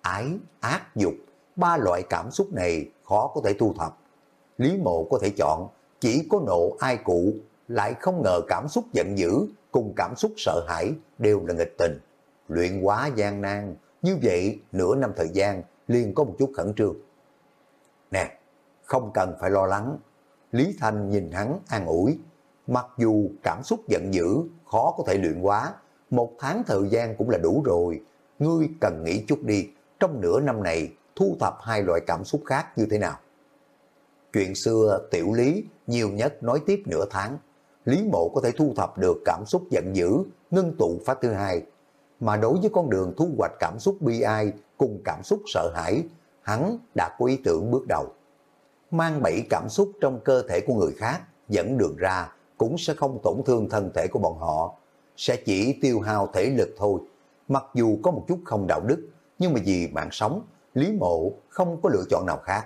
Ái, ác, dục, ba loại cảm xúc này khó có thể thu thập. Lý mộ có thể chọn, chỉ có nộ ai cụ, lại không ngờ cảm xúc giận dữ cùng cảm xúc sợ hãi đều là nghịch tình. Luyện quá gian nan, như vậy nửa năm thời gian liền có một chút khẩn trương. Nè, không cần phải lo lắng. Lý Thanh nhìn hắn an ủi. Mặc dù cảm xúc giận dữ khó có thể luyện quá một tháng thời gian cũng là đủ rồi. Ngươi cần nghĩ chút đi, trong nửa năm này thu thập hai loại cảm xúc khác như thế nào. Chuyện xưa tiểu lý nhiều nhất nói tiếp nửa tháng. Lý mộ có thể thu thập được cảm xúc giận dữ, ngưng tụ phát thứ hai. Mà đối với con đường thu hoạch cảm xúc bi ai cùng cảm xúc sợ hãi, hắn đã có ý tưởng bước đầu. Mang bảy cảm xúc trong cơ thể của người khác dẫn đường ra cũng sẽ không tổn thương thân thể của bọn họ, sẽ chỉ tiêu hao thể lực thôi. Mặc dù có một chút không đạo đức, nhưng mà vì mạng sống, Lý Mộ không có lựa chọn nào khác.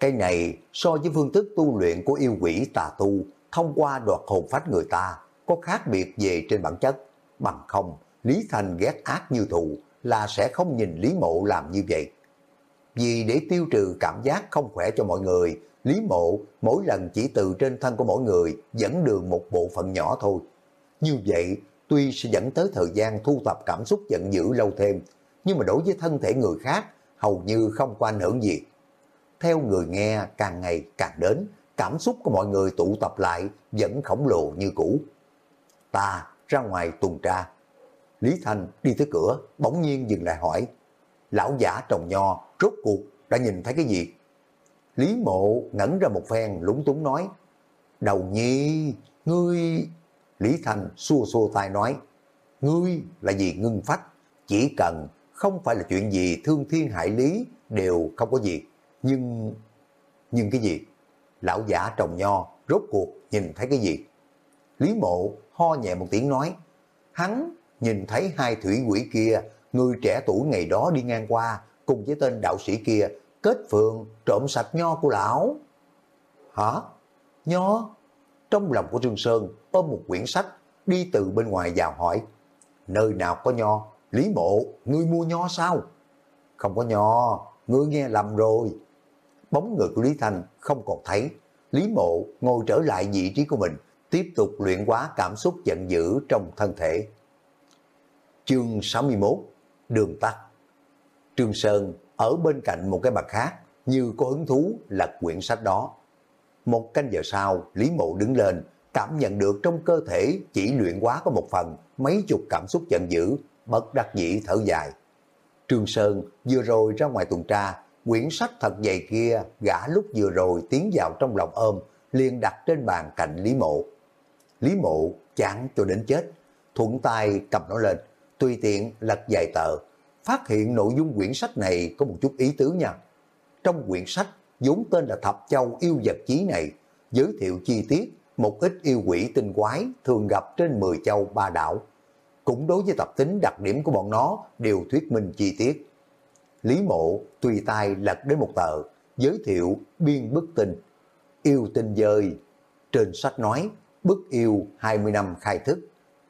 Cái này so với phương thức tu luyện của yêu quỷ tà tu thông qua đoạt hồn phách người ta có khác biệt về trên bản chất. Bằng không, Lý Thành ghét ác như thù là sẽ không nhìn Lý Mộ làm như vậy. Vì để tiêu trừ cảm giác không khỏe cho mọi người, Lý Mộ mỗi lần chỉ từ trên thân của mỗi người dẫn đường một bộ phận nhỏ thôi. Như vậy, tuy sẽ dẫn tới thời gian thu thập cảm xúc giận dữ lâu thêm, nhưng mà đối với thân thể người khác, hầu như không có ảnh hưởng gì. Theo người nghe càng ngày càng đến, cảm xúc của mọi người tụ tập lại vẫn khổng lồ như cũ. Ta ra ngoài tuần tra. Lý Thanh đi tới cửa, bỗng nhiên dừng lại hỏi. Lão giả trồng nho, rốt cuộc, đã nhìn thấy cái gì? Lý mộ ngẩn ra một phen lúng túng nói. Đầu nhi, ngươi... Lý Thanh xua xua tay nói. Ngươi là gì ngưng phách, chỉ cần không phải là chuyện gì thương thiên hại lý đều không có gì. Nhưng... Nhưng cái gì? Lão giả trồng nho, rốt cuộc nhìn thấy cái gì? Lý mộ ho nhẹ một tiếng nói. Hắn nhìn thấy hai thủy quỷ kia, người trẻ tuổi ngày đó đi ngang qua, cùng với tên đạo sĩ kia, kết phường trộm sạch nho của lão. Hả? Nho? Trong lòng của Trương Sơn ôm một quyển sách, đi từ bên ngoài vào hỏi. Nơi nào có nho? Lý mộ, ngươi mua nho sao? Không có nho, ngươi nghe lầm rồi. Bóng người của Lý Thanh không còn thấy. Lý mộ ngồi trở lại vị trí của mình, tiếp tục luyện hóa cảm xúc giận dữ trong thân thể. Chương 61 Đường tắt Trương Sơn ở bên cạnh một cái bàn khác như có hứng thú là quyển sách đó. Một canh giờ sau, Lý Mộ đứng lên, cảm nhận được trong cơ thể chỉ luyện hóa có một phần, mấy chục cảm xúc giận dữ, bất đắc dĩ thở dài. Trương Sơn vừa rồi ra ngoài tuần tra, quyển sách thật dày kia gã lúc vừa rồi tiến vào trong lòng ôm, liền đặt trên bàn cạnh Lý Mộ. Lý Mộ chán cho đến chết, thuận tay cầm nó lên, tùy tiện lật vài tờ, phát hiện nội dung quyển sách này có một chút ý tứ nha. Trong quyển sách vốn tên là Thập Châu Yêu Vật Chí này, giới thiệu chi tiết một ít yêu quỷ tinh quái thường gặp trên 10 châu ba đảo. Cũng đối với tập tính đặc điểm của bọn nó đều thuyết minh chi tiết. Lý mộ tùy tay lật đến một tờ, giới thiệu biên bức tình Yêu tinh dời, Trên sách nói, bức yêu 20 năm khai thức,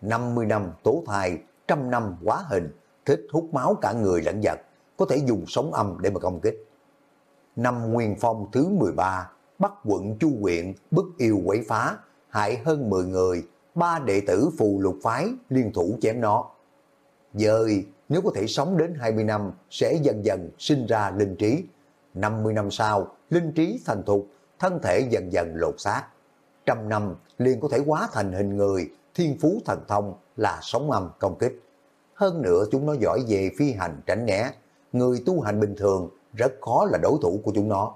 50 năm tố thai, trăm năm quá hình, thích hút máu cả người lẫn vật, có thể dùng sóng âm để mà công kích. Năm Nguyên Phong thứ 13, bắc quận Chu huyện bức yêu quấy phá, hại hơn 10 người, ba đệ tử phù lục phái liên thủ chém nó. Dời, nếu có thể sống đến 20 năm, sẽ dần dần sinh ra linh trí. 50 năm sau, linh trí thành thục, thân thể dần dần lột xác. Trăm năm liền có thể hóa thành hình người, thiên phú thần thông là sống âm công kích. Hơn nữa chúng nó giỏi về phi hành tránh né, người tu hành bình thường rất khó là đối thủ của chúng nó.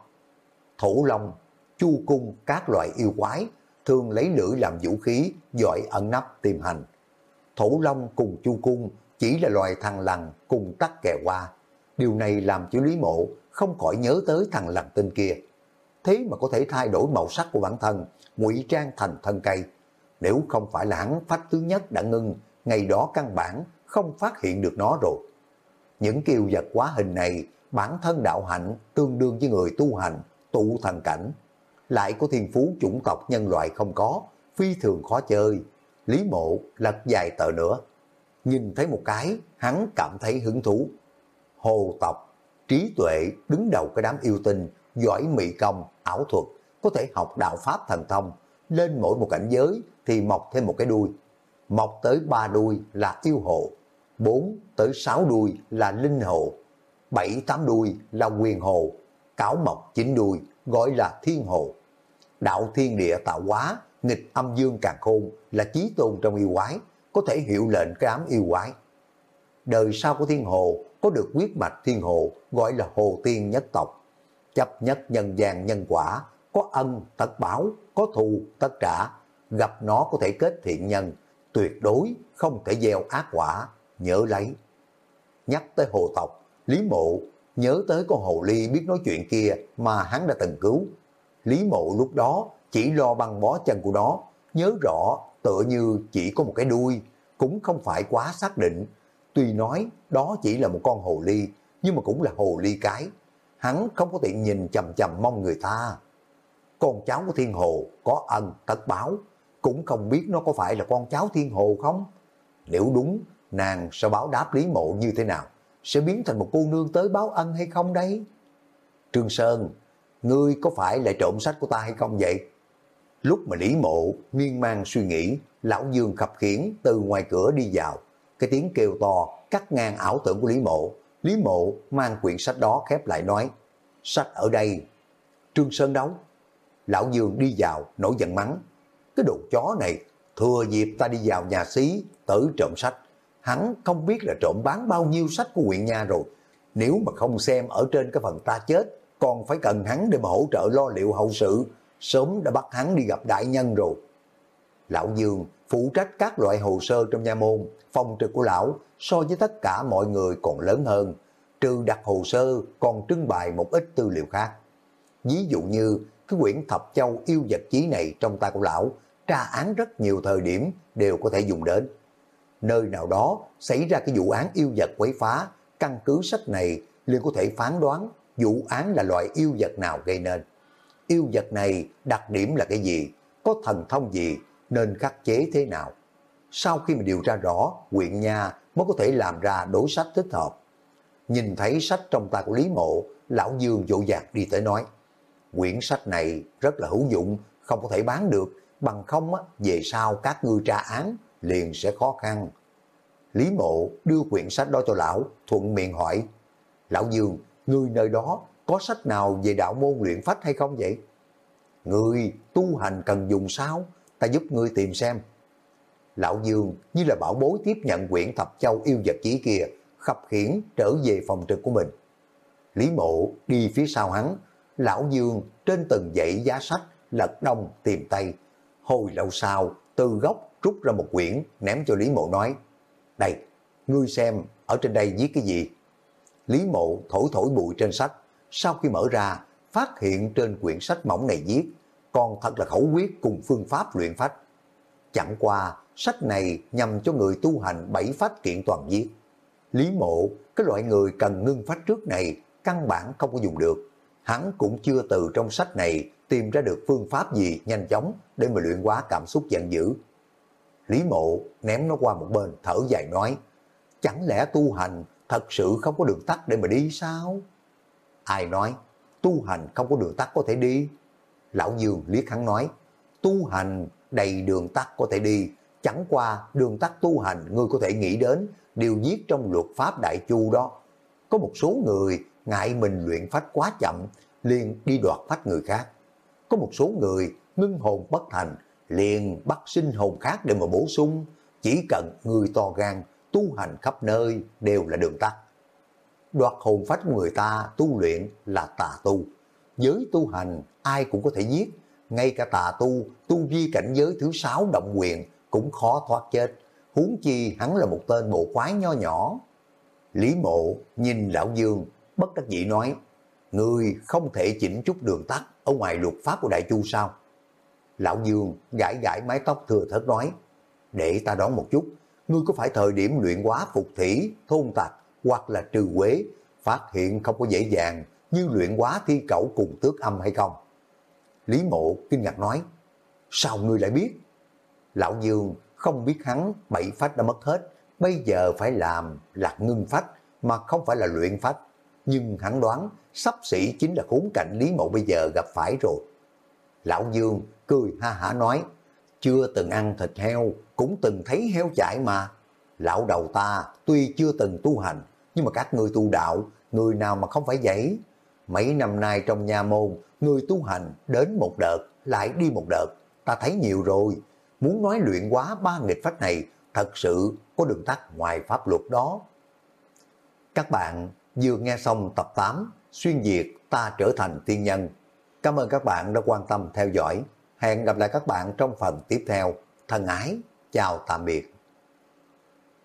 Thủ Long, Chu Cung, các loại yêu quái thường lấy lưỡi làm vũ khí, giỏi ẩn nấp tìm hành. Thủ Long cùng Chu Cung chỉ là loài thằng lằn cùng tắc kè qua. Điều này làm cho Lý Mộ không khỏi nhớ tới thằng lằn tên kia. Thế mà có thể thay đổi màu sắc của bản thân, ngụy trang thành thân cây. Nếu không phải là hắn phách thứ nhất đã ngưng, ngày đó căn bản không phát hiện được nó rồi. Những kiều vật quá hình này, bản thân đạo hạnh tương đương với người tu hành, tụ thần cảnh. Lại có thiên phú chủng tộc nhân loại không có, phi thường khó chơi. Lý mộ lật dài tờ nữa. Nhìn thấy một cái, hắn cảm thấy hứng thú. Hồ tộc, trí tuệ đứng đầu cái đám yêu tinh, giỏi mị công, ảo thuật, có thể học đạo pháp thần thông. Lên mỗi một cảnh giới thì mọc thêm một cái đuôi. Mọc tới ba đuôi là yêu hộ, bốn tới sáu đuôi là linh hồ, 7 8 đuôi là quyền hồ, cáo mọc chín đuôi gọi là thiên hồ. Đạo thiên địa tạo hóa, nghịch âm dương càng khôn là chí tôn trong yêu quái, có thể hiệu lệnh cái ám yêu quái. Đời sau của thiên hồ có được quyết mạch thiên hồ gọi là hồ tiên nhất tộc. Chấp nhất nhân gian nhân quả, có ân tất báo, có thù tất trả. Gặp nó có thể kết thiện nhân, tuyệt đối không thể gieo ác quả, nhớ lấy. Nhắc tới hồ tộc, Lý Mộ nhớ tới con hồ ly biết nói chuyện kia mà hắn đã từng cứu. Lý Mộ lúc đó chỉ lo băng bó chân của nó, nhớ rõ tựa như chỉ có một cái đuôi, cũng không phải quá xác định. Tuy nói đó chỉ là một con hồ ly, nhưng mà cũng là hồ ly cái. Hắn không có tiện nhìn chầm chầm mong người ta. Con cháu của thiên hồ có ân tất báo, cũng không biết nó có phải là con cháu thiên hồ không? Nếu đúng, nàng sẽ báo đáp Lý Mộ như thế nào? Sẽ biến thành một cô nương tới báo ân hay không đấy? Trương Sơn, ngươi có phải lại trộm sách của ta hay không vậy? Lúc mà Lý Mộ miên man suy nghĩ, Lão Dương khập khiển từ ngoài cửa đi vào. Cái tiếng kêu to cắt ngang ảo tưởng của Lý Mộ. Lý Mộ mang quyển sách đó khép lại nói, sách ở đây. Trương Sơn đấu. Lão Dương đi vào, nổi giận mắng. Cái đồ chó này, thừa dịp ta đi vào nhà xí, tử trộm sách. Hắn không biết là trộm bán bao nhiêu sách của huyện nha rồi. Nếu mà không xem ở trên cái phần ta chết, còn phải cần hắn để mà hỗ trợ lo liệu hậu sự, sớm đã bắt hắn đi gặp đại nhân rồi. Lão Dương phụ trách các loại hồ sơ trong nha môn, phòng trực của lão so với tất cả mọi người còn lớn hơn, trừ đặt hồ sơ còn trưng bày một ít tư liệu khác. Ví dụ như cái quyển thập châu yêu vật chí này trong tay của lão, tra án rất nhiều thời điểm đều có thể dùng đến. Nơi nào đó xảy ra cái vụ án yêu vật quấy phá, căn cứ sách này liền có thể phán đoán vụ án là loại yêu vật nào gây nên. Yêu vật này đặc điểm là cái gì, có thần thông gì, nên khắc chế thế nào. Sau khi mà điều tra rõ, huyện nha mới có thể làm ra đối sách thích hợp. Nhìn thấy sách trong tay của Lý Mộ, Lão Dương dỗ dạc đi tới nói, quyển sách này rất là hữu dụng, không có thể bán được, bằng không á, về sau các ngươi tra án liền sẽ khó khăn. Lý Mộ đưa quyển sách đó cho lão, thuận miệng hỏi, Lão Dương, ngươi nơi đó có sách nào về đạo môn luyện phách hay không vậy? người tu hành cần dùng sao? Ta giúp ngươi tìm xem. Lão Dương như là bảo bối tiếp nhận quyển thập châu yêu vật chí kia, khập khiển trở về phòng trực của mình. Lý Mộ đi phía sau hắn, Lão Dương trên từng dãy giá sách lật đông tìm tay. Hồi lâu sau, từ góc rút ra một quyển ném cho Lý Mộ nói, đây, ngươi xem ở trên đây viết cái gì? Lý Mộ thổi thổi bụi trên sách, sau khi mở ra, phát hiện trên quyển sách mỏng này viết, còn thật là khẩu quyết cùng phương pháp luyện phách. Chẳng qua, sách này nhằm cho người tu hành bảy phát kiện toàn viết. Lý Mộ, cái loại người cần ngưng phách trước này, căn bản không có dùng được. Hắn cũng chưa từ trong sách này tìm ra được phương pháp gì nhanh chóng để mà luyện hóa cảm xúc giận dữ. Lý Mộ ném nó qua một bên, thở dài nói, chẳng lẽ tu hành thật sự không có đường tắt để mà đi sao? Ai nói, tu hành không có đường tắt có thể đi? Lão Dương liếc hắn nói, tu hành đầy đường tắt có thể đi, chẳng qua đường tắt tu hành ngươi có thể nghĩ đến đều viết trong luật pháp đại chu đó. Có một số người ngại mình luyện phách quá chậm, liền đi đoạt phách người khác. Có một số người ngưng hồn bất thành, liền bắt sinh hồn khác để mà bổ sung. Chỉ cần người to gan, tu hành khắp nơi đều là đường tắt. Đoạt hồn phách người ta tu luyện là tà tu. Giới tu hành ai cũng có thể giết, ngay cả tà tu, tu vi cảnh giới thứ sáu động quyền cũng khó thoát chết. Huống chi hắn là một tên bộ khoái nho nhỏ. Lý mộ nhìn lão dương, bất đắc dĩ nói, Người không thể chỉnh chút đường tắt ở ngoài luật pháp của Đại Chu sao? Lão Dương gãi gãi mái tóc thừa thớt nói, để ta đón một chút, ngươi có phải thời điểm luyện hóa phục thủy, thôn tạc hoặc là trừ quế, phát hiện không có dễ dàng như luyện quá thi cẩu cùng tước âm hay không? Lý mộ kinh ngạc nói, sao ngươi lại biết? Lão Dương không biết hắn bảy phách đã mất hết, bây giờ phải làm là ngưng phách mà không phải là luyện phách. Nhưng hắn đoán sắp xỉ chính là khốn cảnh Lý Mộ bây giờ gặp phải rồi. Lão Dương cười ha hả nói, chưa từng ăn thịt heo, cũng từng thấy heo chạy mà. Lão đầu ta tuy chưa từng tu hành, nhưng mà các người tu đạo, người nào mà không phải vậy? Mấy năm nay trong nhà môn, người tu hành đến một đợt, lại đi một đợt, ta thấy nhiều rồi. Muốn nói luyện quá ba nghịch phách này, thật sự có đường tắt ngoài pháp luật đó. Các bạn vừa nghe xong tập 8 Xuyên Việt ta trở thành tiên nhân. Cảm ơn các bạn đã quan tâm theo dõi. Hẹn gặp lại các bạn trong phần tiếp theo. Thân ái, chào tạm biệt.